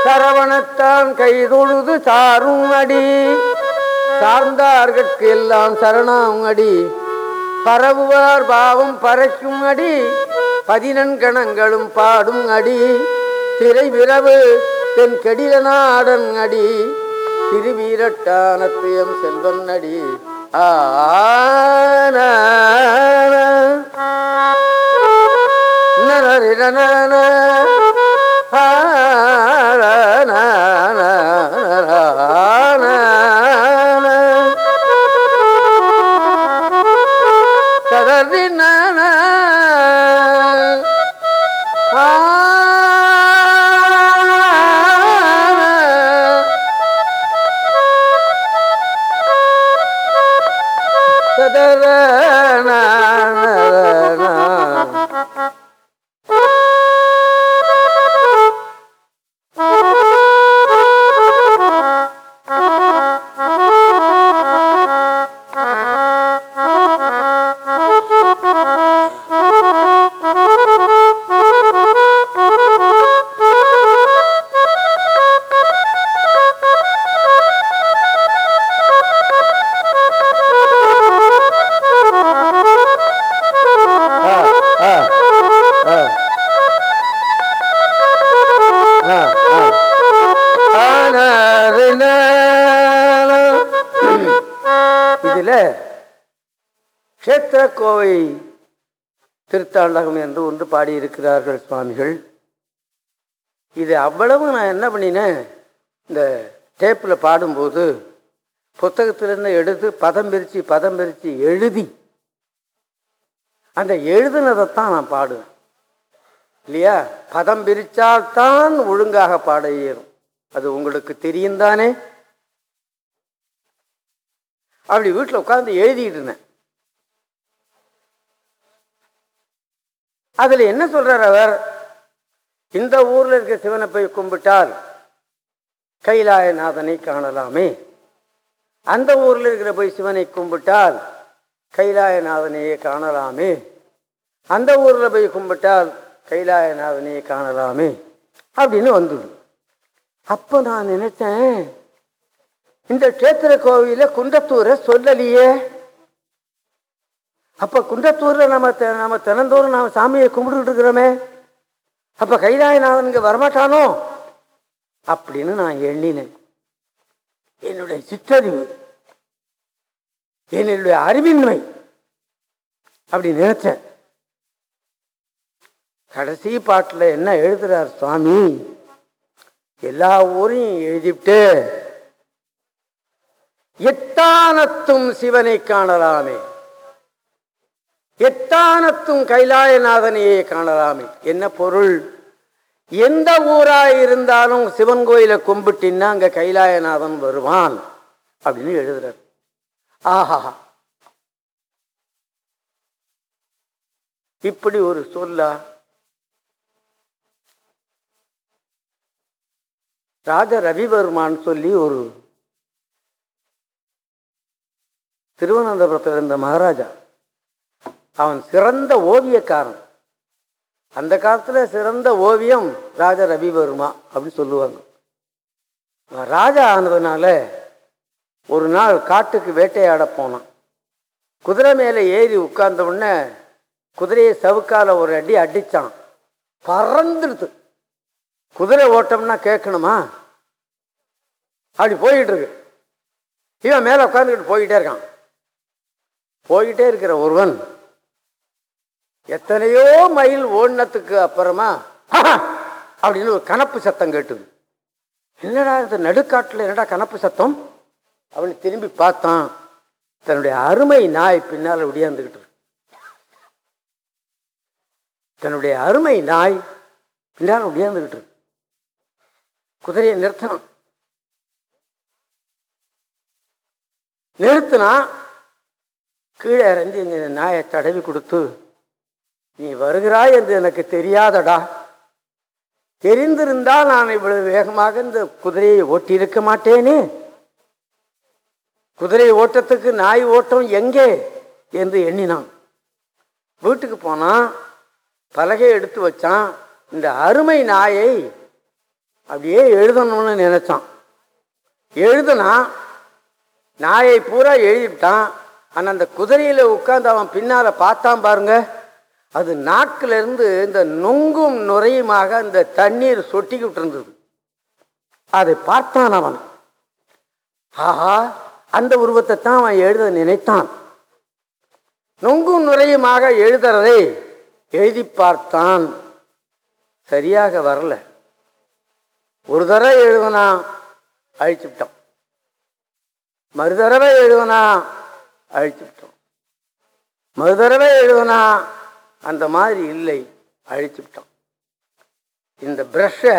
சரவணத்தான் கைதொழுது சாரும் அடி. சார்ந்தார்கட்கு எல்லாம் சரணாம் அடி. பரவுவார் பாவம் பறைக்கும் அடி. பதினன்கணங்களும் பாடும் அடி. திரை விரவு தென் கெடில நாடன் அடி. திருவீரட்டானத்தியம் செல்வன் அடி. ஆன ததர பாடியிருக்கிறார்கள் சுவாமிகள். இது அவ்வளவு நான் என்ன பண்ணினேன்? இந்த டேப்பில் பாடும்போது புத்தகத்திலேருந்து எடுத்து பதம் பிரித்து பதம் பிரித்து எழுதி அந்த எழுதுனதைத்தான் நான் பாடுவேன். இல்லையா? பதம் பிரித்தால்தான் ஒழுங்காக பாட இயலும். அது உங்களுக்கு தெரியும் தானே அப்படி வீட்டில் உட்காந்து எழுதிட்டு இருந்தேன். அதில் என்ன சொல்கிறார் அவர்? இந்த ஊரில் இருக்க சிவனை போய் கும்பிட்டால் கைலாயநாதனை காணலாமே. அந்த ஊரில் இருக்கிற போய் சிவனை கும்பிட்டால் கைலாயநாதனையே காணலாமே. அந்த ஊரில் போய் கும்பிட்டால் கைலாயநாதனையே காணலாமே. அப்படின்னு வந்தது அப்போ நான் நினைத்தேன் இந்த கேத்திர கோவிலில் குன்றத்தூரை சொல்லலையே. அப்போ குன்றத்தூரில் நம்ம நம்ம தினந்தோறும் நாம் சாமியை கும்பிட்டுட்டு இருக்கிறோமே. அப்போ கைலாயநாதன் இங்கே வரமாட்டானோ? அப்படின்னு நான் எண்ணினேன். என்னுடைய சிற்றறிவு என்னுடைய அறிவின்மை அப்படி நினைச்சேன். கடைசி பாட்டில் என்ன எழுதுறார் சுவாமி? எல்லா ஊரையும் எழுதிவிட்டு எத்தானத்தும் சிவனை காணலாமே. எத்தானத்தும் கைலாயநாதனையே காணலாமே. என்ன பொருள்? எந்த ஊராக இருந்தாலும் சிவன் கோயிலை கும்பிட்டின்னா அங்க கைலாயநாதன் வருவான் அப்படின்னு எழுதுறார். ஆஹா இப்படி ஒரு சொல்லா ராஜ ரவிவர்மான் சொல்லி ஒரு திருவனந்தபுரத்தில் இருந்த மகாராஜா. அவன் சிறந்த ஓவியக்காரன். அந்த காலத்தில் சிறந்த ஓவியம் ராஜா ரவிவர்மா அப்படின்னு சொல்லுவாங்க. ராஜா ஆனதுனால ஒரு நாள் காட்டுக்கு வேட்டையாட போனான். குதிரை மேலே ஏறி உட்கார்ந்த உடனே குதிரையை சவுக்கால ஒரு அடி அடித்தான் பறந்துடுது. குதிரை ஓட்டம்னா கேட்கணுமா? அப்படி போயிட்டு இருக்கு. இவன் மேலே உட்காந்துக்கிட்டு போயிட்டே இருக்கான். போயிட்டே இருக்கிற ஒருவன் எத்தனையோ மைல் ஓடினத்துக்கு அப்புறமா அப்படின்னு ஒரு கனப்பு சத்தம் கேட்டுது. என்னடா இந்த நடுக்காட்டில் என்னடா கனப்பு சத்தம்? அப்படின்னு திரும்பி பார்த்தான். தன்னுடைய அருமை நாய் பின்னால் ஒடியாந்துக்கிட்டு தன்னுடைய அருமை நாய் பின்னால் ஒடியாந்துக்கிட்டு குதிரையை நிறுத்தினான். நிறுத்தினா கீழே இறந்து இந்த நாயை தடவி கொடுத்து நீ வருகிறாய் என்று எனக்கு தெரியாதடா. தெரிந்திருந்தால் நான் இவ்வளவு வேகமாக இந்த குதிரையை ஓட்டியிருக்க மாட்டேனே. குதிரை ஓட்டத்துக்கு நாய் ஓட்டம் எங்கே? என்று எண்ணினான். வீட்டுக்கு போனான். பலகை எடுத்து வச்சான். இந்த அருமை நாயை அப்படியே எழுதணும்னு நினைச்சான். எழுதுனா நாயை பூரா எழுதிவிட்டான். ஆனால் அந்த குதிரையில் உட்காந்து அவன் பின்னால பார்த்தான் பாருங்க. அது நாக்குல இருந்து இந்த நொங்கும் நுரையுமாக அந்த தண்ணீர் சொட்டிக்கிட்டு இருந்தது அதை பார்த்தான் அவன். ஆஹா அந்த உருவத்தை தான் அவன் எழுத நினைத்தான். நொங்கும் நுரையுமாக எழுதுறதை எழுதி பார்த்தான். சரியாக வரல. ஒரு தடவை எழுதுனா அழிச்சு விட்டான். மறு தடவை எழுதுனா அழிச்சு விட்டோம் மறு தடவை எழுதுனா அந்த மாதிரி இல்லை அழிச்சு விட்டோம். இந்த ப்ரஷ்ஷை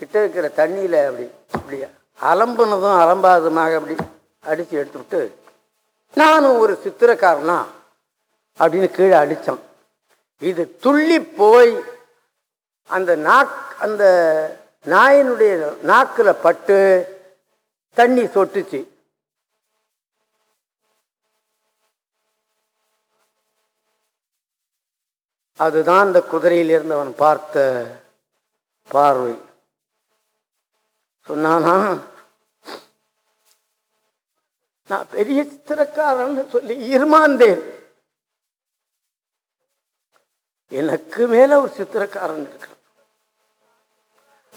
கிட்ட இருக்கிற தண்ணியில் அப்படி அப்படி அலம்புனதும் அலம்பாததுமாக அப்படி அடித்து எடுத்துவிட்டு நானும் ஒரு சித்திரக்காரனா அப்படின்னு கீழே அடித்தான் இது துள்ளி போய் அந்த நாக் அந்த நாயினுடைய நாக்கில் பட்டு தண்ணி சொட்டுச்சு. அதுதான் அந்த குதிரையில் இருந்தவன் பார்த்த பார்வை. சொன்னானா நான் பெரிய சித்திரக்காரன் சொல்லி இருமாந்தேன். எனக்கு மேல ஒரு சித்திரக்காரன் இருக்கிறான்.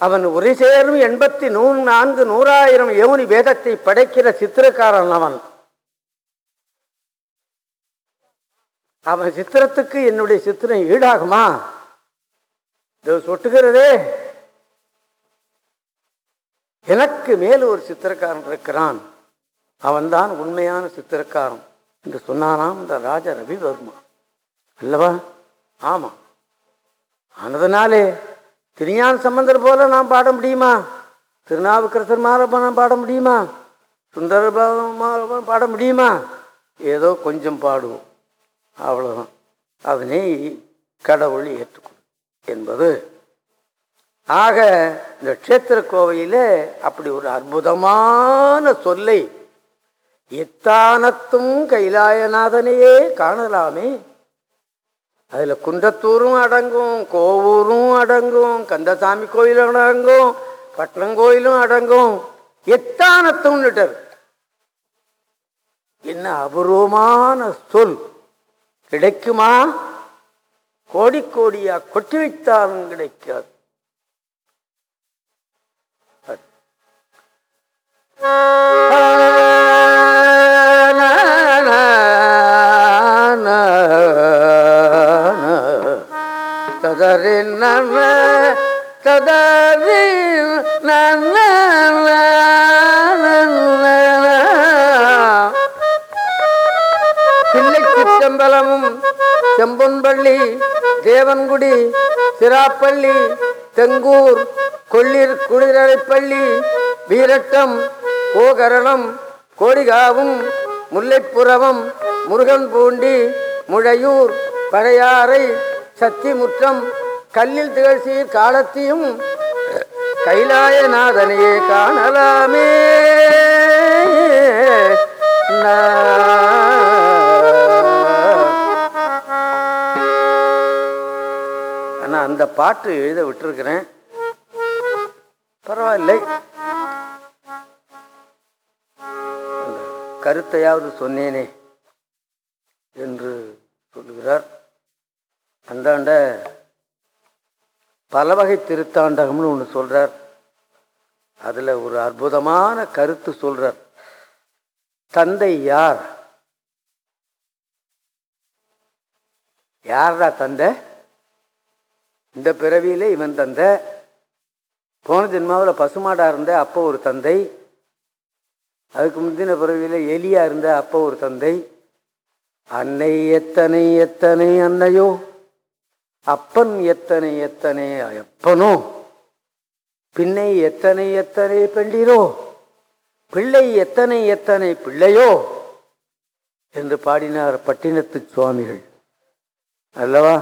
அவன் ஒரு சேரும் எண்பத்தி நூறு நான்கு நூறாயிரம் யோனி வேதத்தை படைக்கிற சித்திரக்காரன் அவன். அவன் சித்திரத்துக்கு என்னுடைய சித்திரம் ஈடாகுமா? இது சொட்டுகிறதே. எனக்கு மேல் ஒரு சித்திரக்காரன் இருக்கிறான். அவன்தான் உண்மையான சித்திரக்காரன் என்று சொன்னானாம் இந்த ராஜா ரவிவர்மா. அல்லவா? ஆமா. ஆனதுனாலே திருஞான சம்பந்தர் போல நான் பாட முடியுமா? திருநாவுக்கரசர் மாறப்ப பாட முடியுமா? சுந்தர பாட முடியுமா? ஏதோ கொஞ்சம் பாடுவோம். அவ்வளோதான் அதனை கடவுள் ஏற்றுக்கொள் என்பது. ஆக இந்த க்ஷேத்திர கோவையில் அப்படி ஒரு அற்புதமான சொல்லை எத்தானத்தும் கைலாயநாதனையே காணலாமே. அதில் குன்றத்தூரும் அடங்கும் கோவூரும் அடங்கும் கந்தசாமி கோயிலும் அடங்கும் பட்டணங்கோயிலும் அடங்கும். எத்தானத்தும் என்ன அபூர்வமான சொல். கிடைக்குமா? கோடி கோடியா கொட்டி வைத்தாலும் கிடைக்காது. ததரி நன்ன ததரி நன்ன செம்பொன்பள்ளி தேவன்குடி சிராப்பள்ளி தெங்கூர் கொள்ளிர் குளிரரைப்பள்ளி வீரட்டம் கோகரணம் கோடிகாவும் முல்லைப்புறவம் முருகன்பூண்டி முழையூர் பழையாறை சத்திமுற்றம் கல்லில் திகழ்சீர் காலத்தையும் கைலாயநாதனையே காணலாமே. நான் நான் அந்த பாட்டு எழுத விட்டுருக்கிறேன். பரவாயில்லை. அந்த கருத்தையாவது சொன்னேனே என்று சொல்லுகிறார். அந்தாண்ட பல வகை திருத்தாண்டகம்னு ஒன்று சொல்கிறார் அதில் ஒரு அற்புதமான கருத்து சொல்கிறார் தந்தை யார்? யார்டா தந்தை? இந்த பிறவியில் இவன் தந்தை போன ஜென்மாவில் பசுமாடாக இருந்த அப்போ ஒரு தந்தை அதுக்கு முந்தின பிறவியில் எலியாக இருந்த அப்போ ஒரு தந்தை. அன்னை எத்தனை எத்தனை அன்னையோ அப்பன் எத்தனை எத்தனை அப்பனோ பின்னை எத்தனை எத்தனை பெண்டிரோ பிள்ளை எத்தனை எத்தனை பிள்ளையோ என்று பாடினார் பட்டினத்து சுவாமிகள். அல்லவா?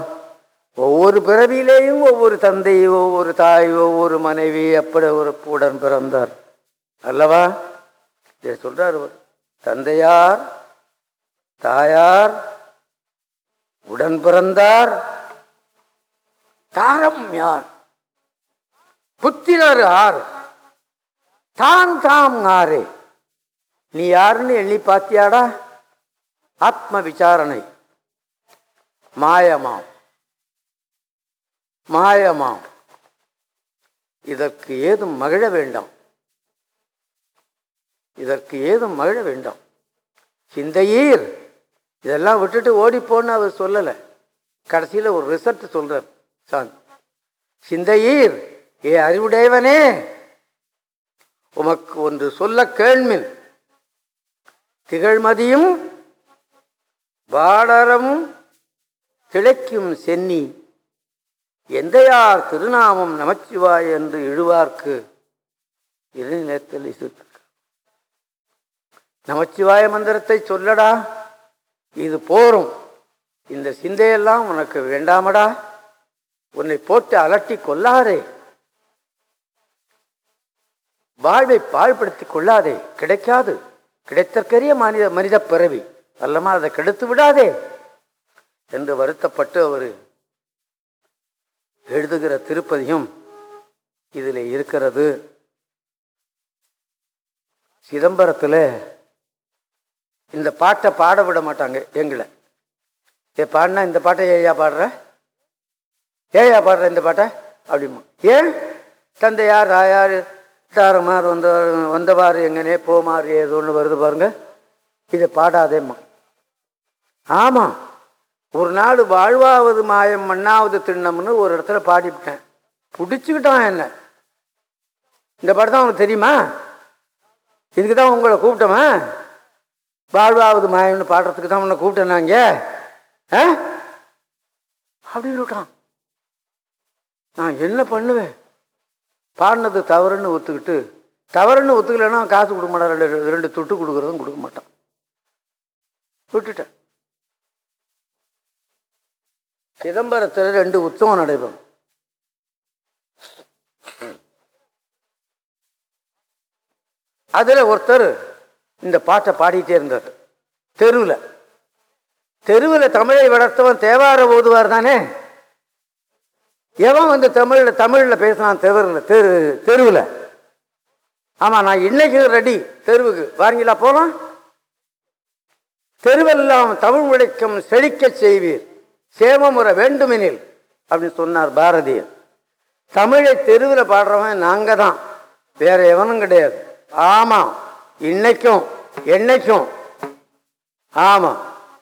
ஒவ்வொரு பிறவியிலேயும் ஒவ்வொரு தந்தை ஒவ்வொரு தாய் ஒவ்வொரு மனைவி அப்படி ஒரு உடன் பிறந்தார். அல்லவா? இதை சொல்றார் தந்தையார் தாயார் உடன் பிறந்தார். தாரம் யார்? புத்திரர் ஆர் தான் தாம் ஆரே நீ யாருன்னு எண்ணி பாத்தியாடா ஆத்ம விசாரணை. மாயமாம். மாயமாம். இதற்கு ஏதும் மகிழ வேண்டாம். இதற்கு ஏதும் மகிழ வேண்டாம். சிந்தையீர் இதெல்லாம் விட்டுட்டு ஓடிப்போன்னு அவர் சொல்லலை. கடைசியில் ஒரு ரிசல்ட் சொல்கிறார் சாந்த் சிந்தையீர் ஏ அறிவுடையவனே உமக்கு ஒன்று சொல்ல கேள்மின் திகழ்மதியும் பாடரமும் திளைக்கும் சென்னி. எந்தையார் திருநாமம் நமச்சிவாய் என்று இழுவார்க்கு? இறுநிலத்தில் இசுத்து நமச்சிவாய மந்திரத்தை சொல்லடா இது போரும். இந்த சிந்தையெல்லாம் உனக்கு வேண்டாமடா உன்னை போட்டு அலட்டி கொள்ளாதே வாழ்வை பாழ்படுத்தி கொள்ளாதே கிடைக்காது. கிடைத்தற்கரிய மனித மனித பிறவி. அல்லமா அதை கெடுத்து விடாதே? என்று வருத்தப்பட்டு அவர் எழுதுகிற திருப்பதியும் இதில் இருக்கிறது. சிதம்பரத்தில் இந்த பாட்டை பாட விட மாட்டாங்க எங்களை. ஏ பாடினா இந்த பாட்டை ஏயா பாடுற? ஏயா பாடுற இந்த பாட்டை? அப்படிமா. ஏன்? தந்தையார் ராயார் தாரமார் வந்த வந்தவாறு எங்கனே போமாறு ஏதோ ஒன்று வருது பாருங்க. இதை பாடாதேம்மா. ஆமாம் ஒரு நாள் வாழ்வாவது மாயம் மண்ணாவது திண்ணம்னு ஒரு இடத்துல பாடிவிட்டேன் பிடிச்சிக்கிட்டான் என்ன? இந்த பாட்டு தான் உனக்கு தெரியுமா? இதுக்கு தான் உங்களை கூப்பிட்டோமா? வாழ்வாவது மாயம்னு பாடுறதுக்கு தான் உன்னை கூப்பிட்டேன் நாங்க ஆ? அப்படின்னு விட்டான். நான் என்ன பண்ணுவேன்? பாடினது தவறுன்னு ஒத்துக்கிட்டு தவறுன்னு ஒத்துக்கலைன்னா காசு கொடுக்க மாட்டான். ரெண்டு ரெண்டு துட்டு கொடுக்குறதும் கொடுக்க மாட்டான். விட்டுட்டேன். சிதம்பரத்தில் ரெண்டு உற்சவம் நடைபெறும். அதில் ஒருத்தர் இந்த பாட்டை பாடிட்டே இருந்தார். தெருவில். தெருவில் தமிழை வளர்த்தவன் தேவார ஓதுவார் தானே? எவன் வந்து தமிழில் தமிழில் பேசினான் தெருவில் தெரு தெருவில்? ஆமாம் நான் இன்னைக்கு ரெடி தெருவுக்கு. வாரீங்களா போகலாம் தெருவெல்லாம் தமிழ் உழைக்கும் செழிக்கச் செய்வீர். சேமமுறை வேண்டுமெனில் அப்படின்னு சொன்னார் பாரதியர். தமிழை தெருவில் பாடுறவன் நாங்கள் தான் வேற எவனும் கிடையாது. ஆமாம் இன்னைக்கும் என்னைக்கும். ஆமாம்